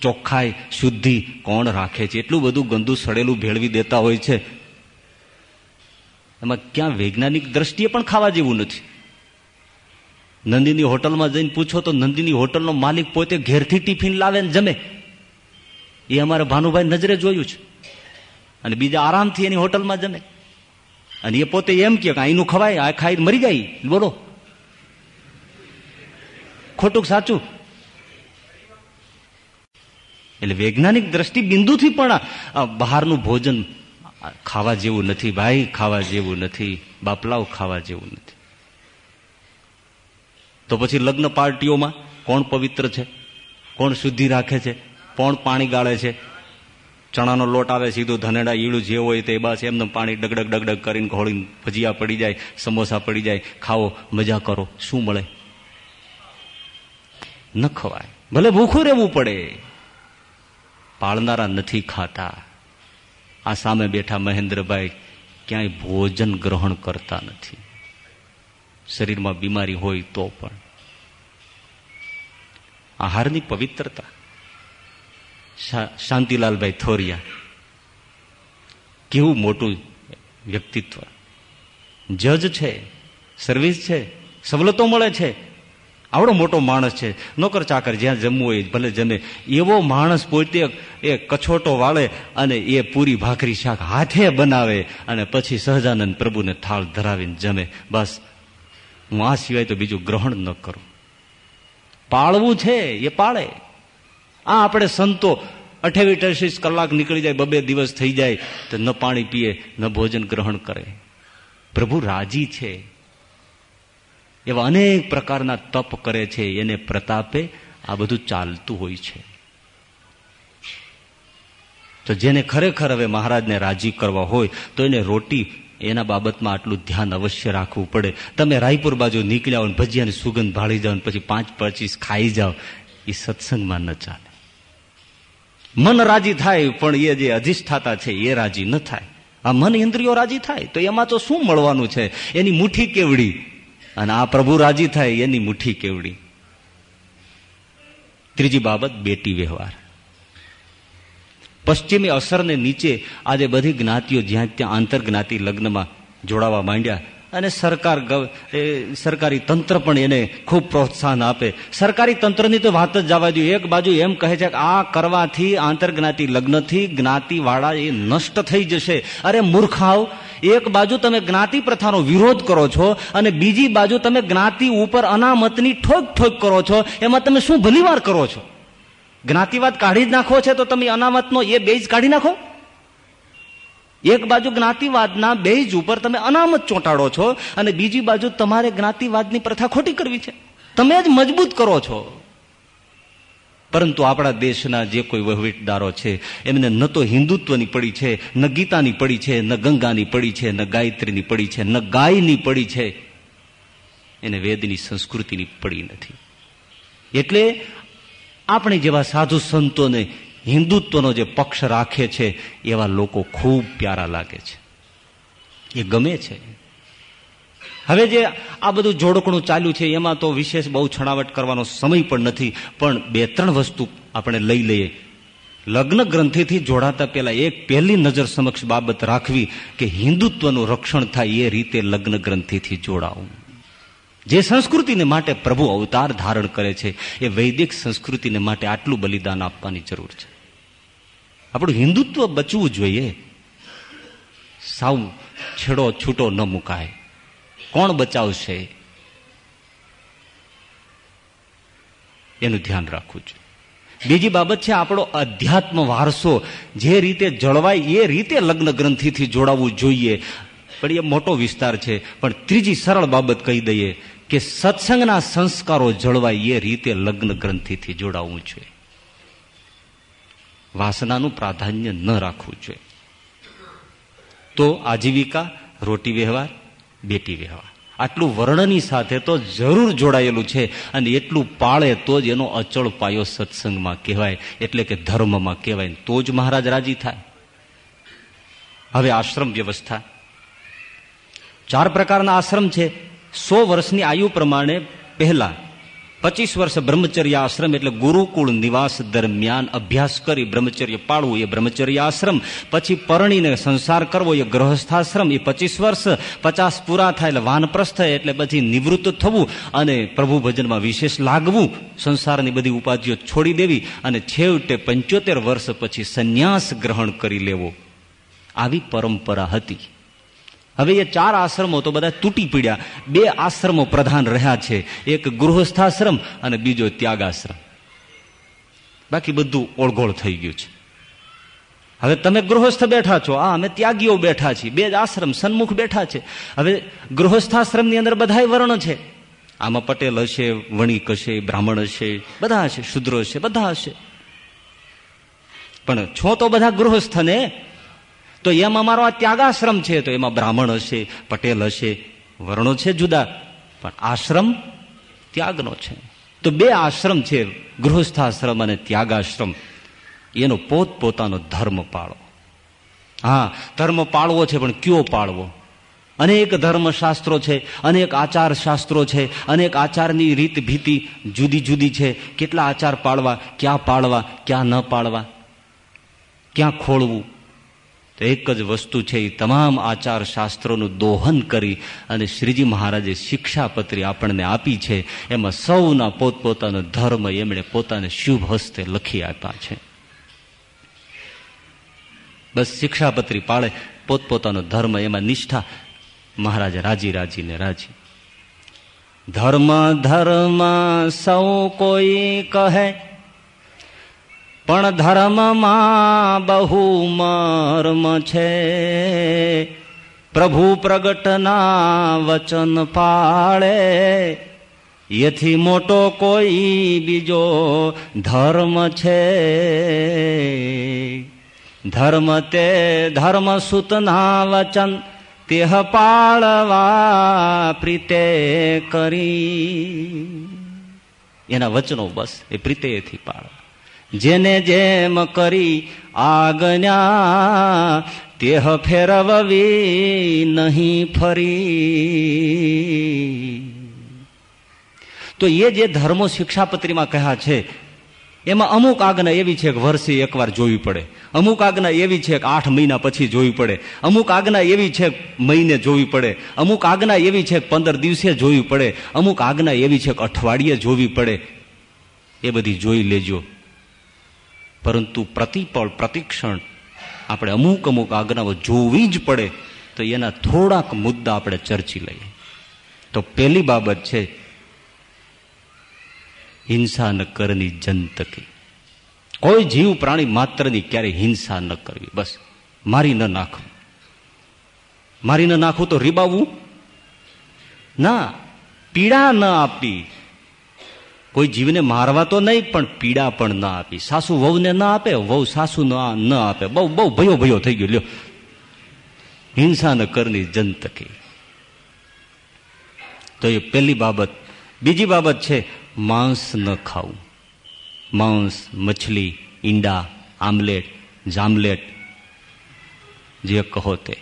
ચોખ્ખાઈ, શુદ્ધિ કોણ રાખે છે? એટલું બધું ગંદુ સડેલું ભેળવી દેતા હોય છે. એમાં ક્યાં વૈજ્ઞાનિક દ્રષ્ટિએ પણ ખાવા જેવું નથી. નંદીની હોટલમાં જઈને પૂછો તો નંદીની હોટલનો માલિક પોતે ઘેરથી ટિફિન લાવે ને જમે. એ અમારે ભાનુભાઈ નજરે જોયું છે. અને બીજા આરામથી એની હોટલમાં જમે. અને એ પોતે એમ કે અહીંનું ખવાય, આ ખાઈ મરી જાય. બોલો. ખોટું સાચું? એટલે વૈજ્ઞાનિક દ્રષ્ટિ બિંદુથી પણ બહારનું ભોજન ખાવા જેવું નથી, ભાઈ, ખાવા જેવું નથી, બાપલાઓ ખાવા જેવું નથી. તો પછી લગ્ન પાર્ટીઓમાં કોણ પવિત્ર છે? કોણ શુદ્ધિ રાખે છે? કોણ પાણી ગાળે છે? ચણાનો લોટ આવે, સીધું ધનેડા ઈળું જે હોય તે બસ એમને પાણી ડગડગ ડગડગ કરીને ઘોળીને ભજીયા પડી જાય, સમોસા પડી જાય, ખાઓ, મજા કરો. શું મળે? ન ખવાય. ભલે ભૂખું રહેવું પડે. પાળનારા નથી ખાતા. આ સામે બેઠા મહેન્દ્રભાઈ ક્યાંય ભોજન ગ્રહણ કરતા નથી. શરીરમાં બીમારી હોય તો પણ. આહારની પવિત્રતા. શાંતિલાલભાઈ થોરિયા. કેવું મોટું વ્યક્તિત્વ. જજ છે, સર્વિસ છે, સવલતો મળે છે. આવડો મોટો માણસ છે. નોકર ચાકર, જ્યાં જમવું હોય, ભલે જમે. એવો માણસ પોતે એ કછોટો વાળે અને એ પૂરી ભાખરી શાક હાથે બનાવે અને પછી સહજાનંદ પ્રભુને થાળ ધરાવીને જમે. બસ. હું આ સિવાય તો બીજું ગ્રહણ ન કરું. પાળવું છે, એ પાળે. આ આપણે સંતો અઠાવી અઠાવીસ કલાક નીકળી જાય, બબે દિવસ થઈ જાય, તો ન પાણી પીએ, ન ભોજન ગ્રહણ કરે. પ્રભુ રાજી છે. એવા અનેક પ્રકારના તપ કરે છે, એને પ્રતાપે આ બધું ચાલતું હોય છે. તો જેને ખરેખર હવે મહારાજને રાજી કરવા હોય, તો એને રોટી એના બાબતમાં આટલું ધ્યાન અવશ્ય રાખવું પડે. તમે રાયપુર બાજુ નીકળ્યા હોય ભજીયાની સુગંધ ભાળી જાઓ પછી પાંચ પચીસ ખાઈ જાઓ, એ સત્સંગમાં ન ચાલે. મન રાજી થાય, પણ એ જે અધિષ્ઠાતા છે, એ રાજી ન થાય. આ મન ઇન્દ્રિયો રાજી થાય, તો એમાં તો શું મળવાનું છે? એની મુઠ્ઠી કેવડી? અને આ પ્રભુ રાજી થાય, એની મુઠ્ઠી કેવડી? ત્રીજી બાબત, બેટી વ્યવહાર. પશ્ચિમી અસરને નીચે આજે બધી જ્ઞાતિઓ જ્યાં ત્યાં આંતરજ્ઞાતિ લગ્નમાં જોડાવા માંડ્યા અને સરકાર સરકારી તંત્ર પણ એને ખૂબ પ્રોત્સાહન આપે. સરકારી તંત્રની તો વાત જ જવા દો એક બાજુ એમ કહે છે કે આ કરવાથી આંતરજ્ઞાતિ લગ્નથી જ્ઞાતિવાળા એ નષ્ટ થઈ જશે. અરે મૂર્ખાવ એક બાજુ તમે જ્ઞાતિ પ્રથાનો વિરોધ કરો છો અને બીજી બાજુ તમે જ્ઞાતિ ઉપર અનામતની ઠોક ઠોક કરો છો. એમાં તમે શું ભલીવાર કરો છો? જ્ઞાતિવાદ કાઢી જ નાખો છે તો તમે અનામતનો એ બેઝ કાઢી નાખો? એક બાજુ જ્ઞાતિવાદના બેઝ ઉપર તમે અનામત ચોંટાડો છો અને બીજી બાજુ તમારે જ્ઞાતિવાદની પ્રથા ખોટી કરવી છે. તમે જ મજબૂત કરો છો. પરંતુ આપણા દેશના જે કોઈ વહીવટદારો છે, એમને ન તો હિન્દુત્વની પડી છે, ન ગીતાની પડી છે, ન ગંગાની પડી છે, ન ગાયત્રીની પડી છે, ન ગાયની પડી છે. એને વેદની સંસ્કૃતિની પડી નથી. એટલે આપણે જેવા સાધુ સંતોને હિન્દુત્વનો જે પક્ષ રાખે છે, એવા લોકો ખૂબ પ્યારા લાગે છે. એ ગમે છે. હવે જે આ બધું જોડકણું ચાલ્યું છે, એમાં તો વિશેષ બહુ છણાવટ કરવાનો સમય પણ નથી, પણ બે ત્રણ વસ્તુ આપણે લઈ લઈએ. લગ્ન ગ્રંથિથી જોડાતા પહેલા એક પહેલી નજર સમક્ષ બાબત રાખવી કે હિન્દુત્વનું રક્ષણ થાય એ રીતે લગ્ન ગ્રંથિથી જોડાવું. જે સંસ્કૃતિને માટે પ્રભુ અવતાર ધારણ કરે છે, એ વૈદિક સંસ્કૃતિને માટે આટલું બલિદાન આપવાની જરૂર છે. આપણું હિન્દુત્વ બચવું જોઈએ. સાવ છેડો છૂટો ન મુકાય. કોણ બચાવશે? એનું ધ્યાન રાખવું જોઈએ. બીજી બાબત છે, આપણો અધ્યાત્મ વારસો જે રીતે જળવાય, એ રીતે લગ્ન ગ્રંથિથી જોડાવવું જોઈએ. પણ એ મોટો વિસ્તાર છે. પણ ત્રીજી સરળ બાબત કહી દઈએ કે સત્સંગના સંસ્કારો જળવાય એ રીતે લગ્ન ગ્રંથિથી જોડાવવું જોઈએ. વાસનાનું પ્રાધાન્ય ન રાખવું જોઈએ. તો આજીવિકા, રોટી વ્યવહાર, બેટી વ્યવહાર. આટલું વર્ણની સાથે તો જરૂર જોડાયેલું છે અને એટલું પાળે તો જ એનો અચળ પાયો સત્સંગમાં કહેવાય, એટલે કે ધર્મમાં કહેવાય તો જ મહારાજ રાજી થાય. હવે આશ્રમ વ્યવસ્થા. ચાર પ્રકારના આશ્રમ છે. સો વર્ષની આયુ પ્રમાણે પહેલા પચીસ વર્ષ બ્રહ્મચર્ય આશ્રમ એટલે ગુરુકુળ નિવાસ દરમિયાન અભ્યાસ કરી બ્રહ્મચર્ય પાળવું એ બ્રહ્મચર્ય આશ્રમ પછી પરણીને સંસાર કરવો એ ગ્રહસ્થાશ્રમ. એ પચીસ વર્ષ પચાસ પૂરા થાય એટલે વાનપ્રસ્થ એટલે પછી નિવૃત્ત થવું અને પ્રભુ ભજનમાં વિશેષ લાગવું. સંસારની બધી ઉપાધિઓ છોડી દેવી અને છેવટે પંચોતેર વર્ષ પછી સંન્યાસ ગ્રહણ કરી લેવો. આવી પરંપરા હતી. હવે એ ચાર આશ્રમો તો બધા તૂટી પડ્યા. બે આશ્રમો પ્રધાન રહ્યા છે. એક ગૃહસ્થાશ્રમ અને બીજો ત્યાગાશ્રમ. બાકી બધું ઓળઘોળ થઈ ગયું છે. હવે તમે ગૃહસ્થ બેઠા છો. આ અમે ત્યાગીઓ બેઠા છીએ. બે જ આશ્રમ સન્મુખ બેઠા છે. હવે ગૃહસ્થાશ્રમની અંદર બધા વર્ણ છે. આમાં પટેલ હશે, વણિક હશે, બ્રાહ્મણ હશે, બધા હશે, શુદ્ર હશે, બધા હશે. પણ છો તો બધા ગૃહસ્થ ને તો એમાં મારો આ ત્યાગાશ્રમ છે, તો એમાં બ્રાહ્મણ હશે, પટેલ હશે, વર્ણો છે જુદા, પણ આશ્રમ ત્યાગનો છે. તો બે આશ્રમ છે, ગૃહસ્થાશ્રમ અને ત્યાગાશ્રમ. એનો પોતપોતાનો ધર્મ પાળો. હા, ધર્મ પાળવો છે, પણ કયો પાળવો? અનેક ધર્મશાસ્ત્રો છે, અનેક આચાર શાસ્ત્રો છે, અનેક આચારની રીત ભીતિ જુદી જુદી છે. કેટલા આચાર પાળવા, ક્યાં પાળવા, ક્યાં ન પાળવા? ક્યાં ખોળવું? તો એક જ વસ્તુ છે એ તમામ આચાર શાસ્ત્રોનું દોહન કરી અને શ્રીજી મહારાજે શિક્ષાપત્રી આપણને આપી છે. એમાં સૌના પોતપોતાનો ધર્મ એમણે પોતાને શુભ હસ્તે લખી આપ્યા છે. બસ શિક્ષાપત્રી પાળે, પોતપોતાનો ધર્મ એમાં નિષ્ઠા. મહારાજ રાજી રાજીને રાજી. ધર્મ ધર્મ, સૌ કોઈ કહે પણ ધર્મમાં બહુ મર્મ છે. પ્રભુ પ્રગટના વચન પાળે. એથી મોટો કોઈ બીજો ધર્મ છે. ધર્મ તે ધર્મ સુતના વચન, તેહ પાળવા પ્રીતે કરી. એના વચનો બસ એ પ્રીતેથી પાળવા જેને જેમ કરી આજ્ઞા તેહ ફેરવવી નહીં ફરી. તો એ જે ધર્મો શિક્ષાપત્રીમાં કહ્યા છે, એમાં અમુક આજ્ઞા એવી છે કે વર્ષે એકવાર જોવી પડે. અમુક આજ્ઞા એવી છે કે આઠ મહિના પછી જોવી પડે. અમુક આજ્ઞા એવી છે મહિને જોવી પડે. અમુક આજ્ઞા એવી છે પંદર દિવસે જોવી પડે. અમુક આજ્ઞા એવી છે કે અઠવાડિયે જોવી પડે. એ બધી જોઈ લેજો. પરંતુ પ્રતિપળ, પ્રતિક્ષણ આપણે અમુક અમુક આજ્ઞાઓ જોવી જ પડે, તો એના થોડાક મુદ્દા આપણે ચર્ચી લઈએ. તો પહેલી બાબત છે, હિંસા ન કરની જંતકી કોઈ જીવ પ્રાણી માત્રની ક્યારેય હિંસા ન કરવી. બસ, મારી ન નાખવું. મારી ન નાખવું તો રીબાવવું ના, પીડા ન આપી કોઈ જીવને મારવા તો નહીં, પણ પીડા પણ ના આપી. સાસુ વહુને ના આપે, વહુ સાસુ ન આપે. બહુ બહુ ભયો ભયો થઈ ગયો. હિંસા ન કરની જંતકી તો એ પહેલી બાબત. બીજી બાબત છે, માંસ ન ખાવું. માંસ, મછલી, ઈંડા, આમલેટ, જામલેટ, જે કહો તે.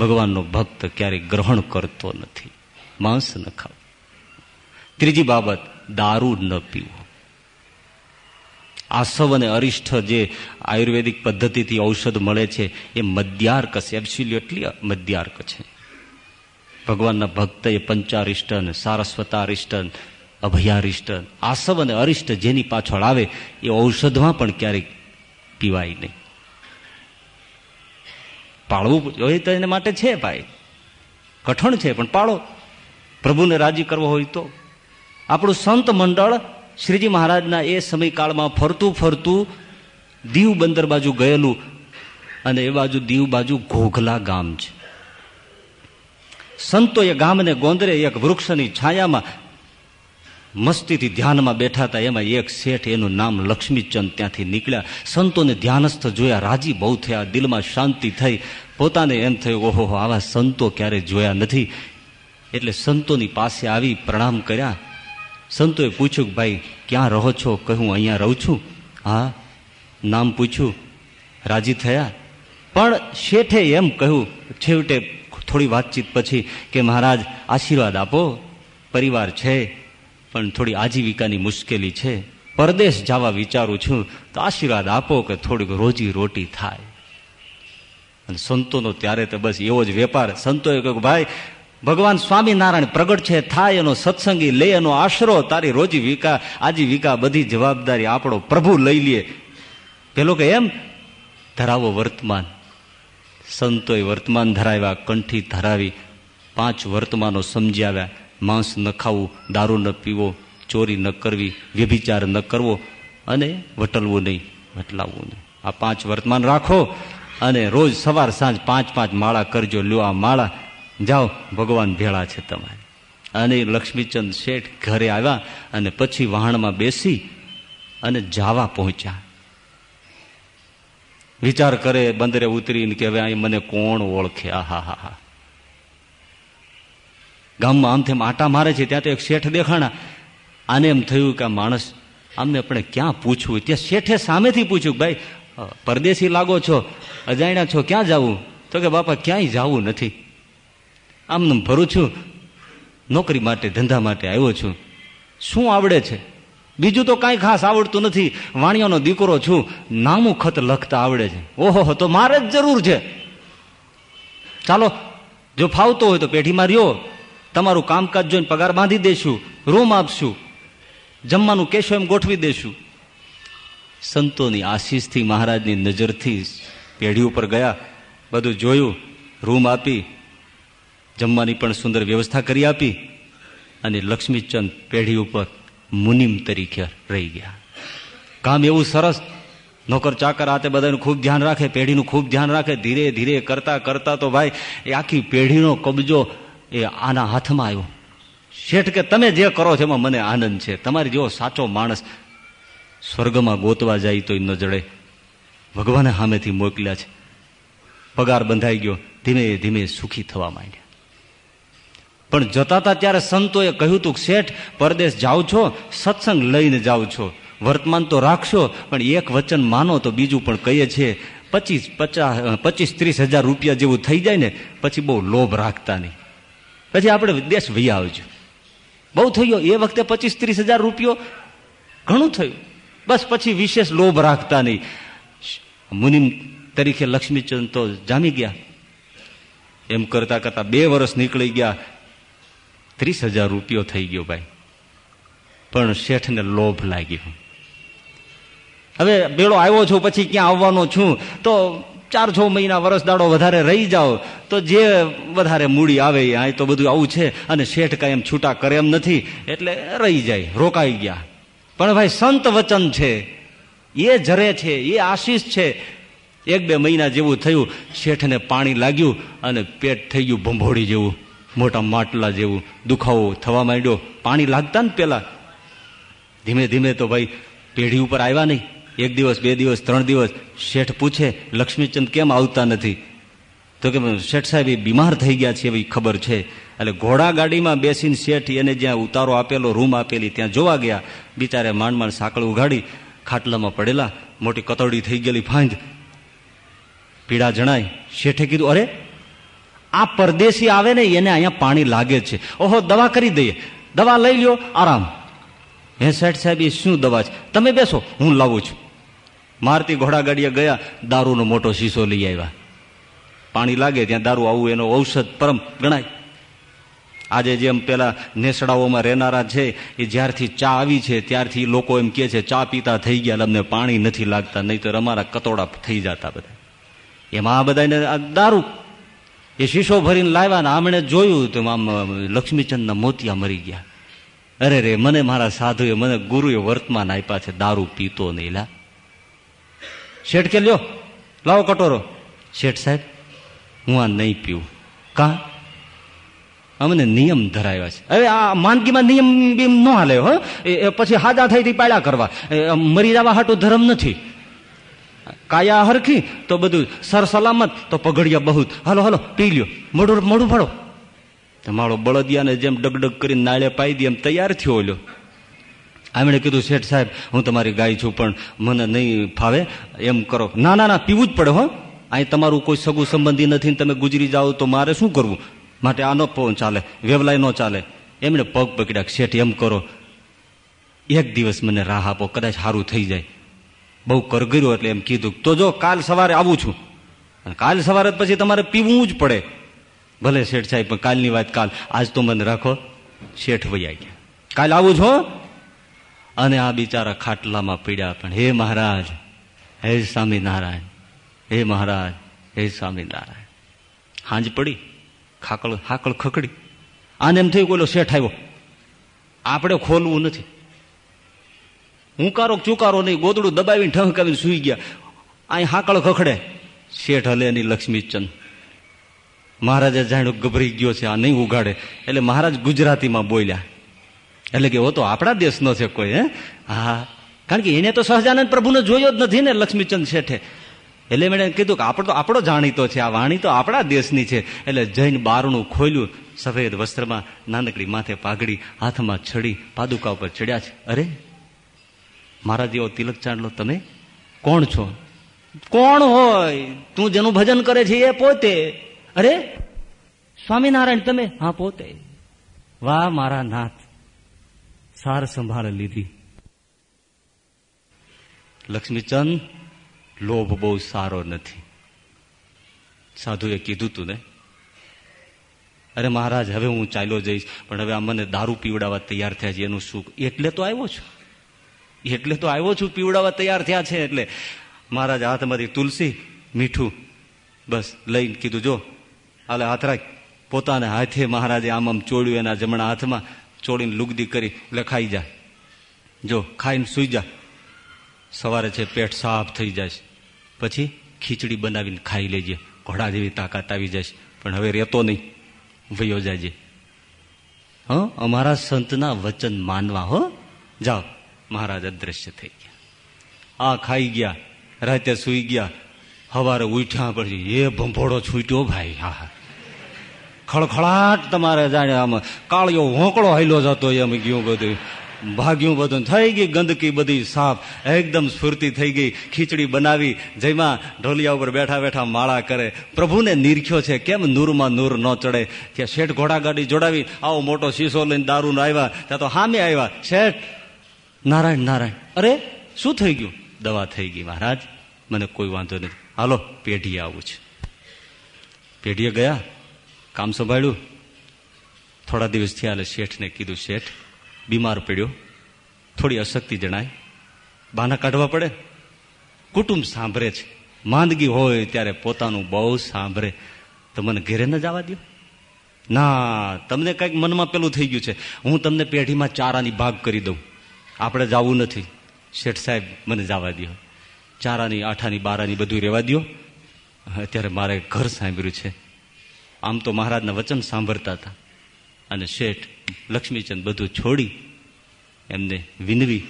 ભગવાનનો ભક્ત ક્યારેય ગ્રહણ કરતો નથી. માંસ ન ખાવું. ત્રીજી બાબત, દારૂ ન પીવો. આસવ અને અરિષ્ઠ જે આયુર્વેદિક પદ્ધતિથી ઔષધ મળે છે, એ મદ્યાર્ક છે એબ્સ્યુલ્યુટલી મદ્યાર્ક છે. ભગવાનના ભક્ત એ પંચારિષ્ટન સારસ્વતારિષ્ટન અભયારિષ્ટન આસવ અને અરિષ્ટ જેની પાછળ આવે, એ ઔષધમાં પણ ક્યારેક પીવાય નહીં. પાળવું જોઈએ તો એને માટે છે ભાઈ. કઠણ છે, પણ પાળો. પ્રભુને રાજી કરવો હોય તો. આપણું સંત મંડળ શ્રીજી મહારાજના એ સમયકાળમાં ફરતું ફરતું દીવ બંદર બાજુ ગયેલું અને એ બાજુ દીવ બાજુ ઘોઘલા ગામ છે. સંતો એ ગામને ગોંદરે એક વૃક્ષની છાયામાં મસ્તીથી ધ્યાનમાં બેઠા હતા. એમાં એક શેઠ એનું નામ લક્ષ્મીચંદ ત્યાંથી નીકળ્યા. સંતોને ધ્યાનસ્થ જોયા, રાજી બહુ થયા, દિલમાં શાંતિ થઈ. પોતાને એમ થયું ઓહો આવા સંતો ક્યારે જોયા નથી? એટલે સંતોની પાસે આવી પ્રણામ કર્યા. સંતોએ પૂછ્યું કે ભાઈ, ક્યાં રહો છો? કહું અહીંયા રહું છું? હા. નામ પૂછ્યું. રાજી થયા? પણ શેઠે એમ કહ્યું. છેવટે થોડી વાતચીત પછી કે, મહારાજ, આશીર્વાદ આપો. પરિવાર છે, પણ થોડી આજીવિકાની મુશ્કેલી છે. પરદેશ જવા વિચારું છું. તો આશીર્વાદ આપો કે થોડીક રોજી રોટી થાય. અને સંતોનો ત્યારે તો બસ એવો જ વેપાર. સંતોએ કહ્યું ભાઈ ભગવાન સ્વામિનારાયણ પ્રગટ છે, થાય એનો સત્સંગી, લે એનો આશરો, તારી રોજી વિકા આજીવિકા બધી જવાબદારી આપણો પ્રભુ લઈ લે. પેલો કે એમ, ધરાવો વર્તમાન. સંતોએ વર્તમાન ધરાવ્યા, કંઠી ધરાવી, પાંચ વર્તમાનો સમજી આવ્યા માંસ ન ખાવું, દારૂ ન પીવો, ચોરી ન કરવી, વ્યભિચાર ન કરવો અને વટલવું નહીં, વટલાવવું નહીં. આ પાંચ વર્તમાન રાખો અને રોજ સવાર સાંજ પાંચ પાંચ માળા કરજો, લ્યો આ માળા. જાઓ, ભગવાન ભેળા છે તમારે. અને લક્ષ્મીચંદ શેઠ ઘરે આવ્યા અને પછી વહાણમાં બેસી અને જાવા પહોંચ્યા. વિચાર કરે, બંદરે ઉતરીને કે હવે અહીં મને કોણ ઓળખે? આ, હા હા હા. ગામમાં આમ થેમ આટા મારે છે, ત્યાં તો એક શેઠ દેખાણા. આને એમ થયું કે આ માણસ આમને આપણે ક્યાં પૂછવું? ત્યાં શેઠે સામેથી પૂછ્યું, ભાઈ પરદેશી લાગો છો? અજાણ્યા છો? ક્યાં જવું? તો કે, બાપા, ક્યાંય જવું નથી. આમને ભરું છું. નોકરી માટે, ધંધા માટે આવ્યો છું. શું આવડે છે? બીજું તો કાંઈ ખાસ આવડતું નથી. વાણિયાનો દીકરો છું. નામું ખત લખતા આવડે છે. ઓહો તો મારે જ જરૂર છે. ચાલો, જો ફાવતો હોય તો પેઢીમાં રહ્યો. તમારું કામકાજ જોઈને પગાર બાંધી દેશું. રૂમ આપશું. જમવાનું કેશો એમ ગોઠવી દેશું. સંતોની આશીષથી મહારાજની નજરથી પેઢી ઉપર ગયા. બધું જોયું. રૂમ આપી જમવાની પણ સુંદર વ્યવસ્થા કરી આપી અને લક્ષ્મીચંદ પેઢી ઉપર મુનિમ તરીકે રહી ગયા. કામ એવું સરસ. નોકર ચાકર આતે બધાનું ખૂબ ધ્યાન રાખે, પેઢીનું ખૂબ ધ્યાન રાખે. ધીરે ધીરે કરતા કરતા તો ભાઈ, એ આખી પેઢીનો કબજો એ આના હાથમાં આવ્યો. શેઠ કે તમે જે કરો છો એમાં મને આનંદ છે. તમારી જેવો સાચો માણસ સ્વર્ગમાં ગોતવા જાય તો ન જડે. ભગવાને સામેથી મોકલ્યા છે. પગાર બંધાઈ ગયો. ધીમે ધીમે સુખી થવા માંડ્યા. પણ જતા હતા ત્યારે સંતોએ કહ્યું હતું શેઠ, પરદેશ જાઓ છો, સત્સંગ લઈને જાઓ છો. વર્તમાન તો રાખશો, પણ એક વચન માનો તો બીજું પણ કહીએ છીએ પચીસ પચાસ પચીસ ત્રીસ હજાર રૂપિયા જેવું થઈ જાય ને, પછી બહુ લોભ રાખતા નહીં. પછી આપણે દેશ વહી આવજો. બહુ થયો, એ વખતે પચીસ ત્રીસ હજાર રૂપિયો ઘણું થયું. બસ પછી વિશેષ લોભ રાખતા નહીં. મુનિમ તરીકે લક્ષ્મીચંદ તો જામી ગયા. એમ કરતા કરતા બે વર્ષ નીકળી ગયા. ત્રીસ હજાર રૂપિયો થઈ ગયો ભાઈ. પણ શેઠને લોભ લાગ્યો. હવે બેડો આવ્યો છું, પછી ક્યાં આવવાનો છું? તો ચાર છ મહિના વરસ દાડો વધારે રહી જાઓ, તો જે વધારે મૂડી આવે આ તો બધું આવું છે. અને શેઠ કાંઈ એમ છૂટા કરે એમ નથી, એટલે રહી જાય, રોકાઈ ગયા. પણ ભાઈ સંત વચન છે, એ જરે છે, એ આશીષ છે. એક બે મહિના જેવું થયું, શેઠને પાણી લાગ્યું અને પેટ થઈ ગયું ભંભોળી જેવું. મોટા માટલા જેવું દુખાવો થવા માંડ્યો. પાણી લાગતા ને પેલા. ધીમે ધીમે તો ભાઈ પેઢી ઉપર આવ્યા નહીં. એક દિવસ, બે દિવસ, ત્રણ દિવસ. શેઠ પૂછે, લક્ષ્મીચંદ કેમ આવતા નથી? તો કે, શેઠ સાહેબ, એ બીમાર થઈ ગયા છે એવી ખબર છે. એટલે ઘોડા ગાડીમાં બેસીને શેઠ એને જ્યાં ઉતારો આપેલો, રૂમ આપેલી, ત્યાં જોવા ગયા. બિચારે માંડ માંડ સાંકળ ઉઘાડી, ખાટલામાં પડેલા, મોટી કતોડી થઈ ગયેલી, ફાંજ. પીડા જણાય. શેઠે કીધું, અરે આ પરદેશી આવે ને એને અહીંયા પાણી લાગે છે. ઓહો, દવા કરી દઈએ. દવા લઈ લ્યો, આરામ. હે શેઠ સાહેબ, એ શું દવા છે? તમે બેસો, હું લાવું છું. મારતી ઘોડાગાડીએ ગયા, દારૂનો મોટો શીશો લઈ આવ્યા. પાણી લાગે ત્યાં દારૂ આવું એનો ઔષધ પરમ ગણાય. આજે જેમ પેલા નેસડાઓમાં રહેનારા છે, એ જ્યારથી ચા આવી છે, ત્યારથી લોકો એમ કે છે, ચા પીતા થઈ ગયા, અમને પાણી નથી લાગતા નહીં તો અમારા કતોડા થઈ જતા બધા. એમાં આ બધાને દારૂ એ શીશો ભરીને લાવ્યા ને આમણે જોયું તો આમ લક્ષ્મીચંદના મોતિયા મરી ગયા. અરે રે, મને મારા સાધુએ, મને ગુરુએ વર્તમાન આપ્યા છે, દારૂ પીતો નહીં લા. શેઠ કે લ્યો, લાવો કટોરો. શેઠ સાહેબ, હું આ નહીં પીવું. કા? અમને નિયમ ધરાવ્યા છે. હવે આ માંદગીમાં નિયમ બીમ ન હાલે હો. એ પછી હાજા થઈ પાડ્યા કરવા. મરી જવા હાટું ધર્મ નથી. કાયા હરખી, તો બધું સર સલામત, તો પગડિયા બહુ હલો હલો, પી લ્યો. મોઢું મોઢું ફાડો. માળો બળદિયાને જેમ ડગડગ કરીને નાળે પાઈ દે એમ તૈયાર થયો ઓલ્યો આમણે કીધું, શેઠ સાહેબ, હું તમારી ગાય છું, પણ મને નહીં ફાવે. એમ કરો. ના ના ના, પીવું જ પડે, હો. અહીં તમારું કોઈ સગું સંબંધી નથી તમે ગુજરી જાઓ તો મારે શું કરવું? માટે આ ન ચાલે. વેવલાય ન ચાલે. એમણે પગ પકડ્યા શેઠ, એમ કરો. એક દિવસ મને રાહ આપો, કદાચ સારું થઈ જાય. બહુ કરગર્યો એટલે એમ કીધું તો જો કાલ સવારે આવું છું. કાલ સવારે પછી તમારે પીવું જ પડે. ભલે શેઠ સાહેબ, પણ કાલની વાત કાલ. આજ તો મને રાખો, શેઠ વૈયા ગયા. કાલ આવું છો અને આ બિચારા ખાટલામાં પીડ્યા પણ હે મહારાજ, હે સ્વામિનારાયણ, હે મહારાજ, હે સ્વામિનારાયણ. હાંજ પડી, ખાકળ, હાકળ ખકડી આને એમ થયું કોઈ શેઠ આવ્યો. આપણે ખોલવું નથી. હુંકારો ચુકારો નહીં, ગોદડું દબાવીને ઠંકાવીને સુઈ ગયા. અહીં હાંકળ ખખડે. શેઠ હલે એની લક્ષ્મીચંદ. મહારાજે જાણ્યું ગભરી ગયો છે, આ નહીં ઉગાડે એટલે મહારાજ ગુજરાતીમાં બોલ્યા. એટલે કે એવો તો આપણા દેશનો છે કોઈ, હે? હા. કારણ કે એને તો સહજાનંદ પ્રભુને જોયો જ નથી ને લક્ષ્મીચંદ શેઠે. એટલે મેં કીધું કે, આપણો તો, આપણો જાણીતો છે, આ વાણી તો આપણા દેશની છે. એટલે જૈન બારણું ખોલ્યું, સફેદ વસ્ત્રમાં નાનકડી માથે પાઘડી હાથમાં છડી પાદુકા ઉપર ચડ્યા છે. અરે મારા જેવો તિલક ચાંદલો તમે કોણ છો? કોણ હોય? તું જેનું ભજન કરે છે એ પોતે. અરે, સ્વામિનારાયણ, તમે? હા, પોતે. વાહ, મારા નાથ. સાર સંભાળ લીધી. લક્ષ્મીચંદ, લોભ બહુ સારો નથી. સાધુએ કીધું તું ને? અરે, મહારાજ, હવે હું ચાલ્યો જઈશ, પણ હવે આ મને દારૂ પીવડાવવા તૈયાર થયા છે, એનું સુખ. એટલે તો આવ્યો છું. એટલે તો આવ્યો છું, પીવડાવવા તૈયાર થયા છે એટલે. મહારાજ હાથમાંથી તુલસી, મીઠું. બસ, લઈને કીધું, જો, હાલે હાથ રાખ. પોતાને હાથે મહારાજે આમ આમ ચોળ્યું, એના જમણા હાથમાં ચોડીને લુગદી કરી, એટલે ખાઈ જા. જો, ખાઈને સુઈ જા. સવારે છે, પેટ સાફ થઈ જાય પછી ખીચડી બનાવીને ખાઈ લેજે. ઘોડા જેવી તાકાત આવી જાય પણ હવે રહેતો નહીં. વયો જાયજે હ? અમારા સંતના વચન માનવા, હો? જાઓ. મહારાજ અદ્રશ્ય થઈ ગયા. આ ખાઈ ગયા, રાતે સુઈ ગયા સવારે ઉઠ્યા પછી એ ભંભોડો છૂટ્યો ભાઈ, હા ખળખળાટ તમારે જાણે આમ કાળિયો હોંકળો હાલ્યો જતો એમ ગયું બધું. ભાગ્યું બધું, થઈ ગઈ ગંદકી બધી સાફ, એકદમ સ્ફૂર્તિ થઈ ગઈ, ખીચડી બનાવી, જેમાં ઢોલિયા ઉપર બેઠા બેઠા માળા કરે. પ્રભુને નિરખ્યો છે, કેમ નૂરમાં નૂર ન ચડે? ત્યાં શેઠ ઘોડાગાડી જોડાવી, આવો મોટો શીશો લઈને દારૂ આવ્યા ત્યાં તો હામે આવ્યા. શેઠ નારાયણ નારાયણ. અરે, શું થઈ ગયું? દવા થઈ ગઈ, મહારાજ. મને કોઈ વાંધો નથી. હાલો પેઢીએ આવું છે. પેઢીએ ગયા? કામ સંભાળ્યું? થોડા દિવસ થયા એટલે શેઠને કીધું, શેઠ, બીમાર પડ્યો. થોડી અશક્તિ જણાય. બાના કાઢવા પડે. કુટુંબ સાંભળે છે. માંદગી હોય ત્યારે પોતાનું બહુ સાંભળે. તો મને ઘેરે ન જવા દો ના, તમને કંઈક મનમાં પેલું થઈ ગયું છે. હું તમને પેઢીમાં ચારાની ભાગ કરી દઉં. આપણે જવું નથી. શેઠ સાહેબ, મને જવા દો ચારાની, આઠાની, બારાની બધું રહેવા દો અત્યારે મારે ઘર સાંભળ્યું છે. આમ તો મહારાજના વચન સાંભળતા હતા. અને શેઠ, લક્ષ્મીચંદ બધું છોડી એમને વિનવી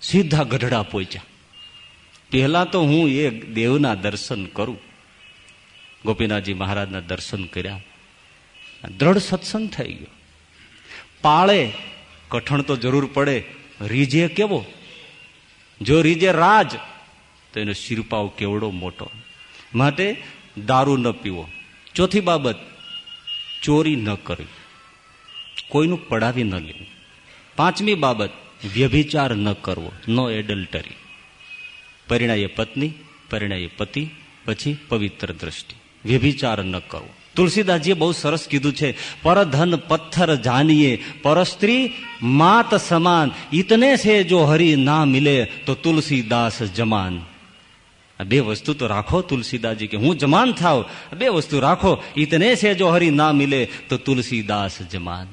સીધા ગઢડા પહોંચ્યા. પહેલા તો હું એ દેવના દર્શન કરું. ગોપીનાથજી મહારાજના દર્શન કર્યા. દ્રઢ સત્સંગ થઈ ગયો. પાળે, કઠણ તો જરૂર પડે રીજે કેવો? જો રીજે રાજ, તો એનો શિરપાવ કેવડો મોટો. માટે દારૂ ન પીવો. ચોથી બાબત, ચોરી ન કરવી. કોઈનું પડાવી ન લેવું. પાંચમી બાબત, વ્યભિચાર ન કરવો. નો એડલ્ટરી. પરિણાયે પત્ની, પરિણાયે પતિ, પછી પવિત્ર દ્રષ્ટિ. વ્યભિચાર ન કરવો. તુલસીદાસજીએ બહુ સરસ કીધું છે, પરધન પથ્થર જાનીએ, પરસ્ત્રી માત સમાન. ઇતને છે જો હરી ના મિલે, તો તુલસીદાસ જમાન. બે વસ્તુ તો રાખો તુલસીદાસજી, કે હું જમાન થાવ. બે વસ્તુ રાખો ઇતને છે જો હરી ના મિલે, તો તુલસીદાસ જમાન.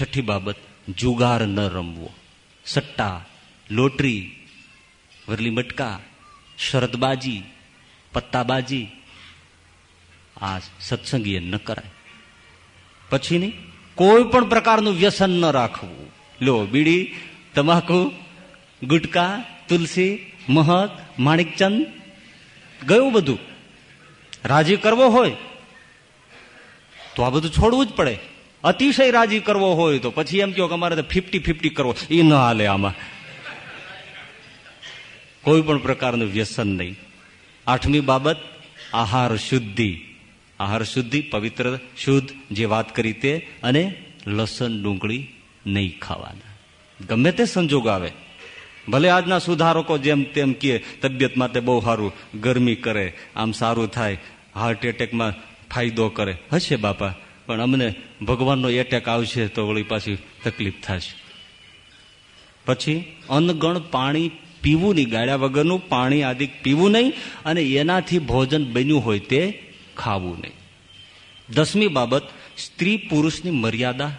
છઠ્ઠી બાબત, જુગાર ન રમવો. સટ્ટા, લોટરી, વરલી મટકા, શરદબાજી, પત્તાબાજી આ સત્સંગીએ ન કરાય. પછી નહીં, કોઈ પણ પ્રકારનું વ્યસન ન રાખવું. લો, બીડી, તમાકુ, ગુટકા, તુલસી મહક માણિકચંદ, ગયું બધું. રાજી કરવો હોય, તો આ બધું છોડવું જ પડે. અતિશય રાજી કરવો હોય તો પછી એમ કહો કે અમારે તો ફિફ્ટી ફિફ્ટી કરવો. એ ન હાલે આમાં. કોઈ પણ પ્રકારનું વ્યસન નહીં. આઠમી બાબત, આહાર શુદ્ધિ. આહાર શુદ્ધિ, પવિત્ર, શુદ્ધ જે વાત કરી તે અને લસણ, ડુંગળી નહીં ખાવાના. ગમે તે સંજોગ આવે. ભલે આજના સુધારકો જેમ તેમ કહે, તબિયત માટે બહુ સારું, ગરમી કરે, આમ સારું થાય હાર્ટ એટેકમાં ફાયદો કરે. હશે બાપા, પણ અમને ભગવાનનો એટેક આવશે તો વળી પાછી તકલીફ થશે. પછી અનગણ પાણી પીવું નહીં. ગાળ્યા વગરનું પાણી આદિ પીવું નહીં અને એનાથી ભોજન બન્યું હોય તે ખાવું નહીં. દસમી બાબત, સ્ત્રી પુરુષની મર્યાદા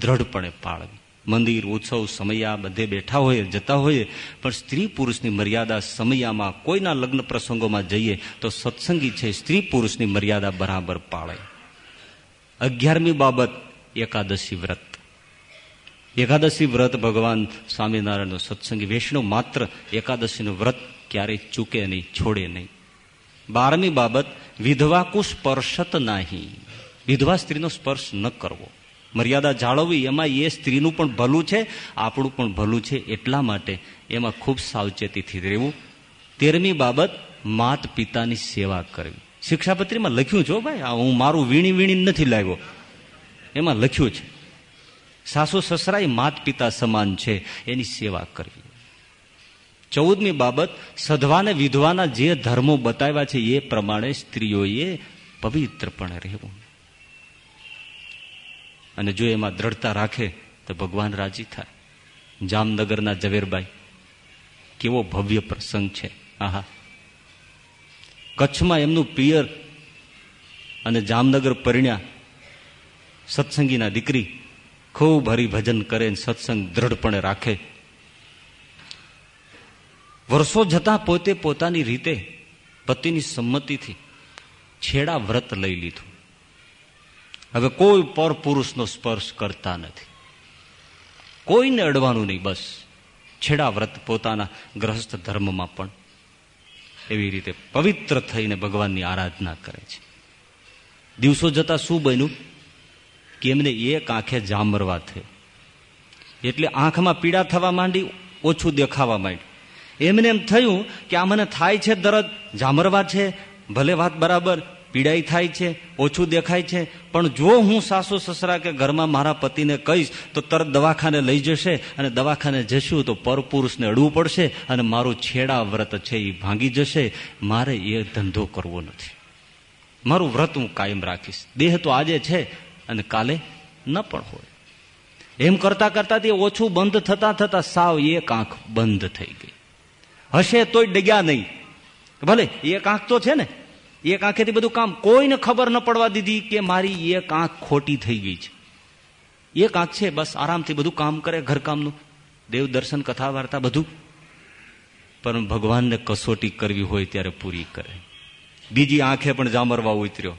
દ્રઢપણે પાળવી. મંદિર, ઉત્સવ, સમયા બધે બેઠા હોઈએ જતા હોઈએ પણ સ્ત્રી પુરુષની મર્યાદા સમયામાં, કોઈના લગ્ન પ્રસંગોમાં જઈએ, તો સત્સંગી છે સ્ત્રી પુરુષની મર્યાદા બરાબર પાળે. અગિયારમી બાબત, એકાદશી વ્રત. એકાદશી વ્રત ભગવાન સ્વામિનારાયણનો સત્સંગી વૈષ્ણવ માત્ર એકાદશીનું વ્રત ક્યારેય ચૂકે નહીં, છોડે નહીં. બારમી બાબત વિધવા કુ સ્પર્શત નહીં. વિધવા સ્ત્રીનો સ્પર્શ ન કરવો. મર્યાદા જાળવવી, એમાં એ સ્ત્રીનું પણ ભલું છે, આપણું પણ ભલું છે, એટલા માટે એમાં ખૂબ સાવચેતીથી રહેવું. તેરમી બાબત, માત પિતાની સેવા કરવી. શિક્ષાપત્રીમાં લખ્યું છો ભાઈ, આ હું મારું વીણી વીણી નથી લાવ્યો. એમાં લખ્યું છે, સાસુ સસરા માત પિતા સમાન છે, એની સેવા કરવી. ચૌદમી બાબત, સધવાને વિધવાના જે ધર્મો બતાવ્યા છે એ પ્રમાણે સ્ત્રીઓએ પવિત્રપણે રહેવું. અને જો એમાં દ્રઢતા રાખે, તો ભગવાન રાજી થાય. જામનગરના ઝવેરબાઈ કેવો ભવ્ય પ્રસંગ છે. આહા. કચ્છમાં એમનું પિયર અને જામનગર પરિણ્યા સત્સંગીના દીકરી ખૂબ હરિભજન કરે સત્સંગ દ્રઢપણે રાખે. વર્ષો જતા પોતે પોતાની રીતે પતિની સંમતિથી છેડા વ્રત લઈ લીધું. હવે કોઈ પર પુરુષનો સ્પર્શ કરતા નથી. કોઈને અડવાનું નહીં, બસ છેડા વ્રત પોતાના ગ્રહસ્થ ધર્મમાં પણ એવી રીતે પવિત્ર થઈને ભગવાનની આરાધના કરે છે. દિવસો જતા શું બન્યું? કે એમને એક આંખે જામરવા થયું. એટલે આંખમાં પીડા થવા માંડી, ઓછું દેખાવા માંડ્યું. એમને એમ થયું કે આ મને થાય છે દરદ. જામરવા છે. ભલે વાત બરાબર પીડાઈ થાય છે, ઓછું દેખાય છે, પણ જો હું સાસુ સસરા કે ઘરમાં મારા પતિને કહીશ, તો તરત દવાખાને લઈ જશે અને દવાખાને જશું તો પરપુરુષને અડવું પડશે અને મારું છેડા વ્રત છે એ ભાંગી જશે. મારે એ ધંધો કરવો નથી. મારું વ્રત હું કાયમ રાખીશ. દેહ તો આજે છે અને કાલે ન પણ હોય. એમ કરતા કરતા તે ઓછું બંધ થતા થતા સાવ એક આંખ બંધ થઈ ગઈ. હશે તોય ડગ્યા નહીં. ભલે, એક આંખ તો છે ને, એક આંખેથી બધું કામ કોઈને ખબર ન પડવા દીધી કે મારી એક આંખ ખોટી થઈ ગઈ છે. એક આંખ છે, બસ આરામથી બધું કામ કરે, ઘરકામનું, દેવ દર્શન, કથા વાર્તા બધું. પણ ભગવાનને કસોટી કરવી હોય ત્યારે પૂરી કરે. બીજી આંખે પણ જામરવા ઉતર્યો.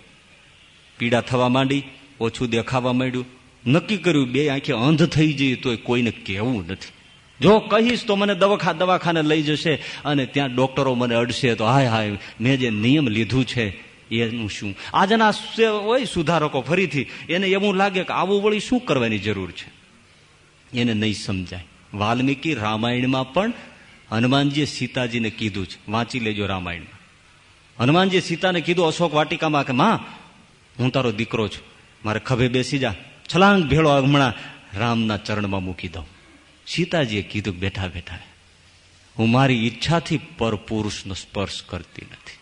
પીડા થવા માંડી, ઓછું દેખાવા માંડ્યું. નક્કી કર્યું, બે આંખે અંધ થઈ જઈએ તોય કોઈને કહેવું નથી. જો કહીશ તો મને દવાખા દવાખાને લઈ જશે અને ત્યાં ડોક્ટરો મને અડશે તો હાય હાય, મેં જે નિયમ લીધું છે, એનું શું? આજના હોય સુધારકો ફરીથી, એને એવું લાગે કે આવું વળી શું કરવાની જરૂર છે? એને નહીં સમજાય. વાલ્મીકી રામાયણમાં પણ હનુમાનજીએ સીતાજીને કીધું છે. વાંચી લેજો રામાયણમાં. હનુમાનજીએ સીતાને કીધું, અશોક વાટિકામાં કે, માં, હું તારો દીકરો છું. મારે ખભે બેસી જા. છલાંગ ભેળો હમણાં રામના ચરણમાં મૂકી દઉં. સીતાજીએ કીધું બેઠા બેઠા, હું મારી ઈચ્છાથી પર પુરુષનો સ્પર્શ કરતી નથી.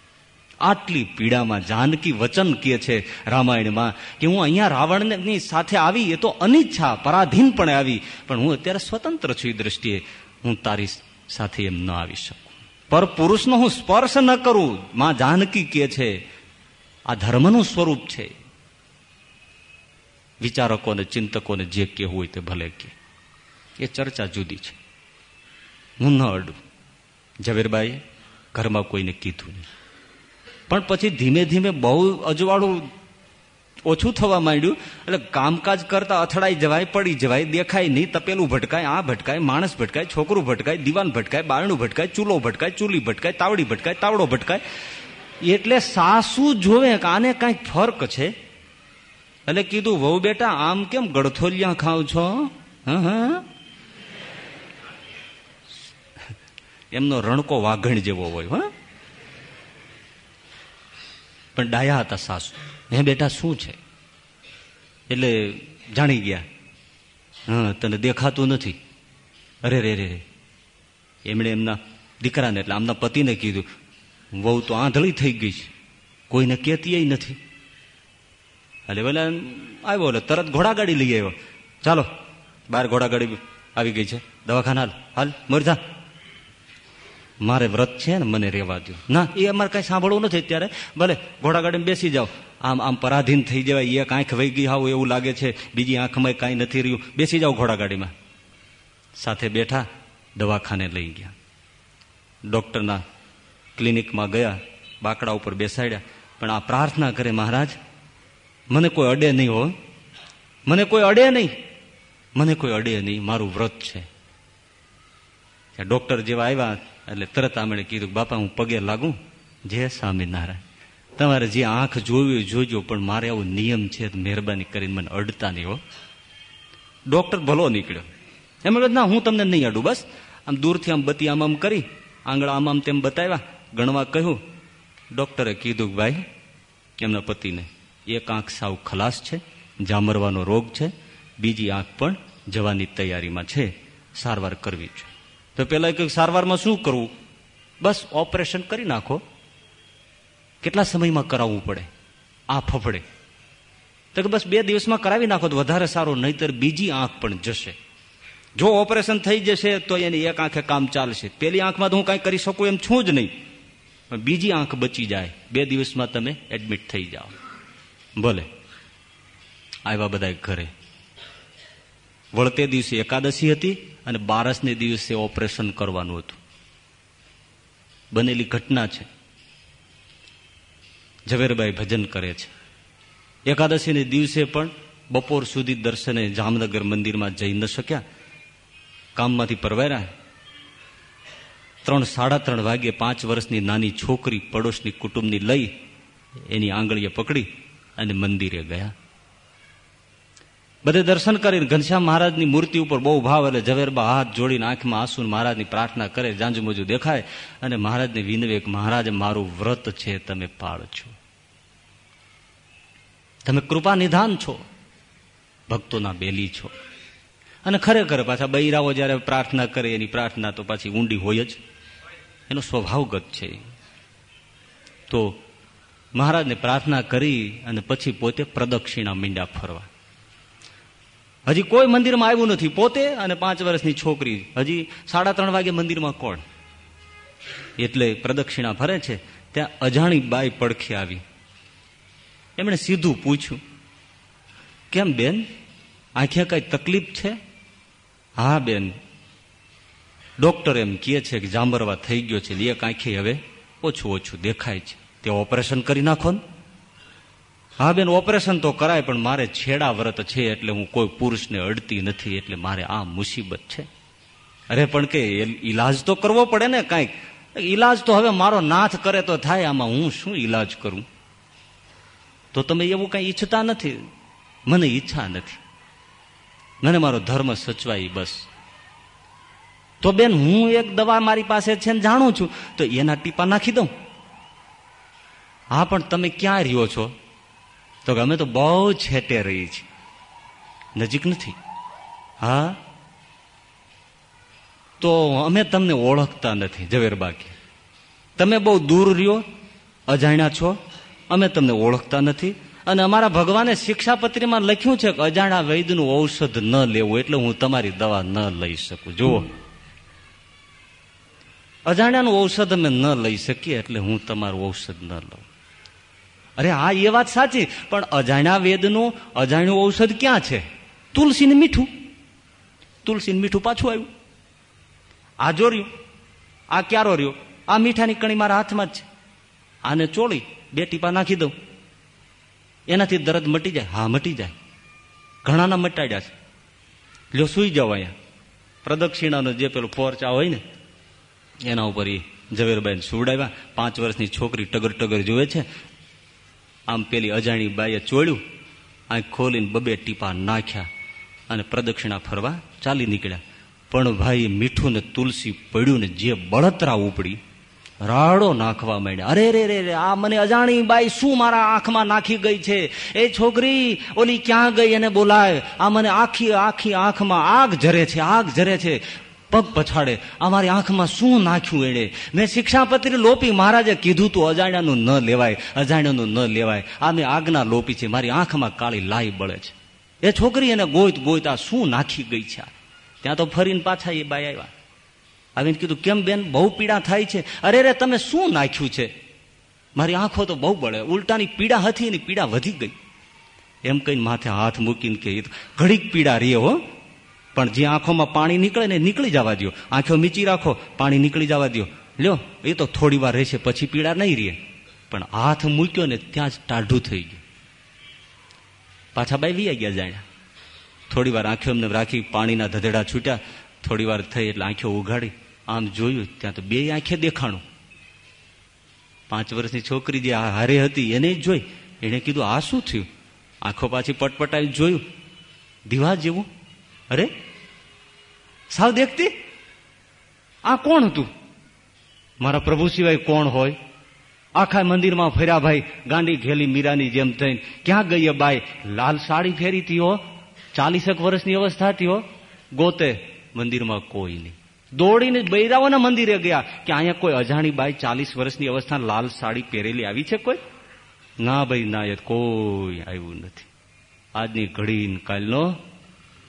આટલી પીડામાં જાનકી વચન કહે છે રામાયણમાં કે હું અહીંયા રાવણની સાથે આવી, એ તો અનિચ્છા પરાધીનપણે આવી, પણ હું અત્યારે સ્વતંત્ર છું એ દ્રષ્ટિએ, હું તારી સાથે એમ ન આવી શકું. પર પુરુષનો હું સ્પર્શ ન કરું, માં જાનકી કહે છે, આ ધર્મનું સ્વરૂપ છે. વિચારકોને, ચિંતકોને જે કહેવું હોય તે ભલે કે એ ચર્ચા જુદી છે. હું ન અડું. ઝવેરબાઈએ ઘરમાં કોઈને કીધું નહીં. પણ પછી ધીમે ધીમે બહુ અજવાળું ઓછું થવા માંડ્યું, એટલે કામકાજ કરતા અથડાઈ જવાય, પડી જવાય, દેખાય નહીં, તપેલું ભટકાય, આ ભટકાય, માણસ ભટકાય, છોકરું ભટકાય, દીવાન ભટકાય, બારણું ભટકાય, ચૂલો ભટકાય, ચૂલી ભટકાય, તાવડી ભટકાય, તાવડો ભટકાય. એટલે સાસુ જોવે કે આને કાંઈક ફર્ક છે. એટલે કીધું, વહુ બેટા, આમ કેમ ગળથોલિયા ખાવ છો? હા. એમનો રણકો વાઘણ જેવો હોય, હા. પણ ડાયા હતા સાસુ. હે બેટા, શું છે? એટલે જાણી ગયા. હા, તને દેખાતું નથી. અરે, રે રે એમણે એમના દીકરાને, એટલે આમના પતિને કીધું, વહુ તો આંધળી થઈ ગઈ છે. કોઈને કહેતી નથી. એટલે પેલા આવ્યો, એટલે તરત ઘોડાગાડી લઈ આવ્યો. ચાલો બહાર ઘોડાગાડી આવી ગઈ છે. દવાખાના હાલ હાલ મરજા મારે વ્રત છે ને, મને રેવા દો ના, એ અમારે કઈ સાંભળવું નથી અત્યારે. ભલે, ઘોડાગાડીમાં બેસી જાઓ. આમ આમ પરાધીન થઈ જવાય એક આંખ વહી ગઈ હાવ એવું લાગે છે. બીજી આંખમાં કાંઈ નથી રહ્યું. બેસી જાઓ ઘોડાગાડીમાં. સાથે બેઠા દવાખાને લઈ ગયા. ડૉક્ટરના ક્લિનિકમાં ગયા, બાકડા ઉપર બેસાડ્યા. પણ આ પ્રાર્થના કરે, મહારાજ, મને કોઈ અડે નહીં હો. મને કોઈ અડે નહીં. મને કોઈ અડે નહીં. મારું વ્રત છે. ડોક્ટર જેવા આવ્યા એટલે તરત આમણે કીધું, બાપા, હું પગે લાગુ. જય સ્વામિનારાયણ. તમારે જે આંખ જોવી જોજો, પણ મારે આવો નિયમ છે મહેરબાની કરીને મને અડતા નહીં હો. ડોક્ટર ભલો નીકળ્યો. એમ ના, હું તમને નહીં અડું, બસ. આમ દૂરથી આમ બતી આમ આમ કરી, આંગળા આમ આમ તેમ બતાવ્યા, ગણવા કહ્યું. ડોક્ટરે કીધું, ભાઈ, એમના પતિને એક આંખ સાવ ખલાસ છે, જામરવાનો રોગ છે, બીજી આંખ પણ જવાની તૈયારીમાં છે, સારવાર કરવી છે. તો પેલા કહ્યું સારવારમાં શું કરવું? બસ ઓપરેશન કરી નાખો. કેટલા સમયમાં કરાવવું પડે? આ ફફડે. તો કે બસ બે દિવસમાં કરાવી નાખો તો વધારે સારું, નહીતર બીજી આંખ પણ જશે. જો ઓપરેશન થઈ જશે તો એની એક આંખે કામ ચાલશે. પેલી આંખમાં તો હું કાંઈ કરી શકું એમ છું જ નહીં. બીજી આંખ બચી જાય. બે દિવસમાં તમે એડમિટ થઈ જાઓ. ભલે. આવ્યા બધા ઘરે. વળતે દિવસે એકાદશી હતી અને બારસને દિવસે ઓપરેશન કરવાનું હતું. બનેલી ઘટના છે. ઝવેરભાઈ ભજન કરે છે. એકાદશીને દિવસે પણ બપોર સુધી દર્શને જામનગર મંદિરમાં જઈ ન શક્યા. કામમાંથી પરવાર્યા. ત્રણ, સાડા ત્રણ વાગે પાંચ વર્ષની નાની છોકરી પડોશની કુટુંબની લઈ એની આંગળીએ પકડી અને મંદિરે ગયા. બધે દર્શન કરીને ઘનશ્યામ મહારાજની મૂર્તિ ઉપર બહુ ભાવ એટલે ઝવેરબા હાથ જોડીને આંખમાં આંસુ મહારાજની પ્રાર્થના કરે જાંજુમજુ દેખાય અને મહારાજને વિનવે મહારાજ, મારું વ્રત છે, તમે પાળ છો તમે કૃપા નિધાન છો, ભક્તોના બેલી છો. અને ખરેખર પાછા બૈરાઓ જયારે પ્રાર્થના કરે, એની પ્રાર્થના તો પાછી ઊંડી હોય જ. એનો સ્વભાવગત છે. તો મહારાજને પ્રાર્થના કરી અને પછી પોતે પ્રદક્ષિણા મીંડા ફરવા. હજી કોઈ મંદિરમાં આવ્યું નથી. પોતે અને પાંચ વર્ષની છોકરી. હજી સાડા ત્રણ વાગે મંદિરમાં કોણ? એટલે પ્રદક્ષિણા ફરે છે, ત્યાં અજાણી બાઈ પડખે આવી. એમણે સીધું પૂછ્યું, કેમ બેન? આંખ્યા કઈ તકલીફ છે? હા, બેન. ડોક્ટર એમ કહે છે કે જાંબરવા થઈ ગયો છે. એક આંખે હવે ઓછું ઓછું દેખાય છે. તે ઓપરેશન કરી નાખો ને. હા બેન, ઓપરેશન તો કરાય, પણ મારે છેડા વ્રત છે એટલે હું કોઈ પુરુષને અડતી નથી, એટલે મારે આ મુસીબત છે. અરે, પણ કે ઈલાજ તો કરવો પડે ને કાંઈક. ઈલાજ તો હવે મારો નાથ કરે તો થાય, આમાં હું શું ઈલાજ કરું? તો તમે એવું કઈ ઈચ્છતા નથી? મને ઈચ્છા નથી. મને મારો ધર્મ સચવાય બસ. તો બેન, હું એક દવા મારી પાસે છે ને જાણું છું, તો એના ટીપા નાખી દઉં. હા, પણ તમે ક્યાં રહ્યો છો? તો અમે તો બહુ છેટે રહી છીએ. નજીક નથી. હા? તો અમે તમને ઓળખતા નથી ઝવેરબા કે તમે બહુ દૂર રહ્યો, અજાણ્યા છો, અમે તમને ઓળખતા નથી. અને અમારા ભગવાને શિક્ષાપત્રીમાં લખ્યું છે કે અજાણા વૈદ્યનું ઔષધ ન લેવું એટલે હું તમારી દવા ન લઈ શકું. જુઓ. અજાણ્યાનું ઔષધ અમે ન લઈ શકીએ એટલે હું તમારું ઔષધ ન લઉં. અરે હા, એ વાત સાચી. પણ અજાણ્યા વેદનું અજાણ્યું ઔષધ ક્યાં છે? તુલસી ને મીઠું. તુલસી મીઠું પાછું આવ્યું. આ જો રહ્યું. આ ક્યારો રહ્યો? આ મીઠાની કણી મારા હાથમાં જ છે. આને ચોળી બે ટીપા નાખી દઉં. એનાથી દર્દ મટી જાય. હા, મટી જાય. ઘણાના મટાડ્યા છે. લ્યો, સુઈ જાઓ અહીંયા. પ્રદક્ષિણાનો જે પેલો ફોરચા હોય ને, એના ઉપર એ ઝવેરબાઈ સુવડાવ્યા. પાંચ વર્ષની છોકરી ટગર ટગર જોવે છે. આમ પેલી અજાણી બાઈએ ચોળ્યું, આંખ ખોલીને બબે ટીપા નાખ્યા અને પ્રદક્ષિણા ફરવા ચાલી નીકળ્યા. પણ ભાઈ મીઠું ને તુલસી પડ્યું ને જે બળતરા ઉપડી, રાડો નાખવા માંડ્યા. અરે રે રે આ મને અજાણી બાઈ શું મારા આંખમાં નાખી ગઈ છે? એ છોકરી ઓલી ક્યાં ગઈ એને બોલાય? આ મને આખી આખી આંખમાં આગ જરે છે, આગ જરે છે. પગ પછાડે, અમારી આંખમાં શું નાખ્યું એણે? મેં શિક્ષાપત્રી લોપી મહારાજે કીધું તું, અજાણ્યાનું ન લેવાય, અજાણ્યાનું ન લેવાય. આ મેં આજ્ઞા લોપી છે, મારી આંખમાં કાળી લાઈ બળે છે. એ છોકરી એને ગોઈત ગોઈત આ શું નાખી ગઈ છે ત્યાં તો ફરીને પાછા એ બાઈ આવ્યા. આવીને કીધું, કેમ બેન, બહુ પીડા થાય છે? અરે રે તમે શું નાખ્યું છે? મારી આંખો તો બહુ બળે, ઉલટાની પીડા હતી એની પીડા વધી ગઈ. એમ કહીને માથે હાથ મૂકીને કે ઘડીક પીડા રહે હો. પણ જે આંખોમાં પાણી નીકળે ને નીકળી જવા દો આંખો મીચી રાખો, પાણી નીકળી જવા દો લ્યો, એ તો થોડી વાર રહેશે, પછી પીડા નહીં રહે. પણ હાથ મૂક્યો ને ત્યાં જ ટાઢું થઈ ગયું. પાછા બાઈ વી ગયા જાણ્યા થોડી વાર આંખો એમને રાખી, પાણીના ધધેડા છૂટ્યા. થોડી વાર થઈ એટલે આંખો ઉઘાડી. આમ જોયું, ત્યાં તો બે આંખે દેખાણું. પાંચ વર્ષની છોકરી જે હારે હતી, એને જોઈ. એને કીધું, આ શું થયું? આંખો પાછી પટપટાવી જોયું. દીવા જેવું. અરે? સાવ દેખતી? આ કોણ હતું? મારા પ્રભુ સિવાય કોણ હોય? આખા મંદિરમાં ફર્યા ભાઈ, ગાંડી ઘેલી મીરાની જેમ થઈને. ક્યાં ગઈ બાઈ? લાલ સાડી ફેરીતી હો. ચાલીસેક વર્ષની અવસ્થા હતી ગોતે મંદિરમાં કોઈ નહીં. દોડીને બૈરાઓના મંદિરે ગયા. કે અહીંયા કોઈ અજાણી બાઈ ચાલીસ વર્ષની અવસ્થા લાલ સાડી પહેરેલી આવી છે કોઈ? ના ભાઈ, ના કોઈ આવ્યું નથી. આજની ઘડી કાલનો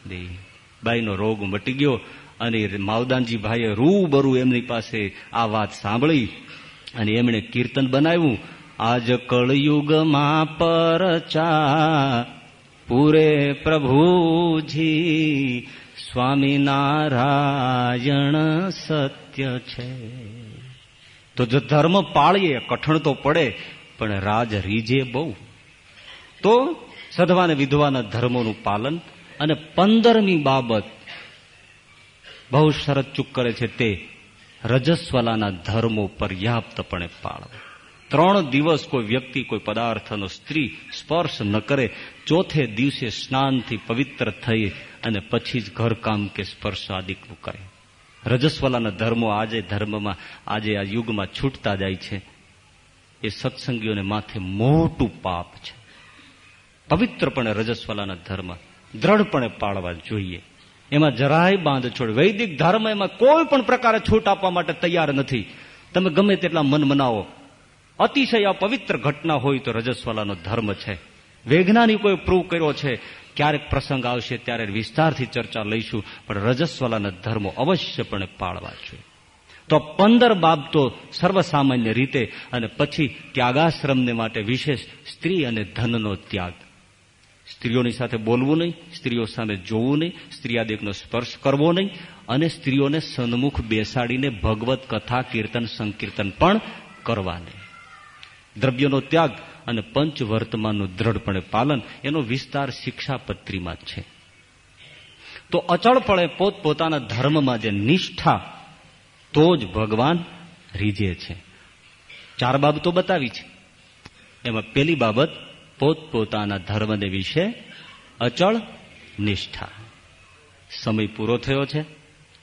દે બાઈનો રોગ મટી ગયો અને માવદાનજી ભાઈએ રૂબરૂ એમની પાસે આ વાત સાંભળી અને એમણે કીર્તન બનાવ્યું. આજ કળયુગમાં પરચા પૂરે પ્રભુજી, સ્વામિનારાયણ સત્ય છે. તો જો ધર્મ પાળીએ, કઠણ તો પડે, પણ રાજ રીજે બહુ. તો સધવા ને વિધવાના ધર્મોનું પાલન અને પંદરમી બાબત બહુ શરત ચૂક કરે છે તે રજસ્વલાના ધર્મો પર્યાપ્તપણે પાળવા. ત્રણ દિવસ કોઈ વ્યક્તિ, કોઈ પદાર્થનો સ્ત્રી સ્પર્શ ન કરે, ચોથે દિવસે સ્નાનથી પવિત્ર થઈ અને પછી જ ઘરકામ કે સ્પર્શ આદિકનું કરે. રજસ્વલાના ધર્મો આજે ધર્મમાં, આજે આ યુગમાં છૂટતા જાય છે. એ સત્સંગીઓને માથે મોટું પાપ છે. પવિત્રપણે રજસ્વલાના ધર્મ દ્રઢપણે પાળવા જોઈએ. એમાં જરાય બાંધ છોડ વૈદિક ધર્મ એમાં કોઈ પણ પ્રકારે છૂટ આપવા માટે તૈયાર નથી. તમે ગમે તેટલા મન મનાવો. અતિશય પવિત્ર ઘટના હોય તો રજસ્વાલાનો ધર્મ છે. વૈજ્ઞાનિકોએ પ્રૂવ કર્યો છે. ક્યારેક પ્રસંગ આવશે ત્યારે વિસ્તારથી ચર્ચા લઈશું, પણ રજસ્વાલાના ધર્મો અવશ્યપણે પાળવા જોઈએ. તો પંદર બાબતો સર્વસામાન્ય રીતે, અને પછી ત્યાગાશ્રમને માટે વિશેષ સ્ત્રી અને ધનનો ત્યાગ. સ્ત્રીઓની સાથે બોલવું નહીં, સ્ત્રીઓ સામે જોવું નહીં સ્ત્રીયાદેકનો સ્પર્શ કરવો નહીં અને સ્ત્રીઓને સન્મુખ બેસાડીને ભગવત કથા, કીર્તન, સંકીર્તન પણ કરવા નહીં. દ્રવ્યનો ત્યાગ અને પંચ વર્તમાનનું દ્રઢપણે પાલન એનો વિસ્તાર શિક્ષાપત્રીમાં છે. તો અચળપણે પોતપોતાના ધર્મમાં જે નિષ્ઠા, તો જ ભગવાન રીજે છે. ચાર બાબતો બતાવી છે. એમાં પેલી બાબત પોતપોતાના ધર્મને વિશે અચળ નિષ્ઠા. સમય પૂરો થયો છે,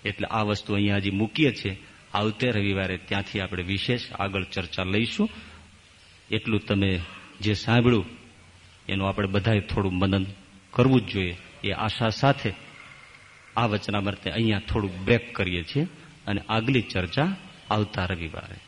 એટલે આ વસ્તુ અહીંયા હજી મૂકીએ છીએ. આવતે રવિવારે ત્યાંથી આપણે વિશેષ આગળ ચર્ચા લઈશું. એટલું તમે જે સાંભળ્યું, એનું આપણે બધાએ થોડું મનન કરવું જ જોઈએ. એ આશા સાથે આ વચનામૃતે અહીંયા થોડું બ્રેક કરીએ છીએ અને આગલી ચર્ચા આવતા રવિવારે.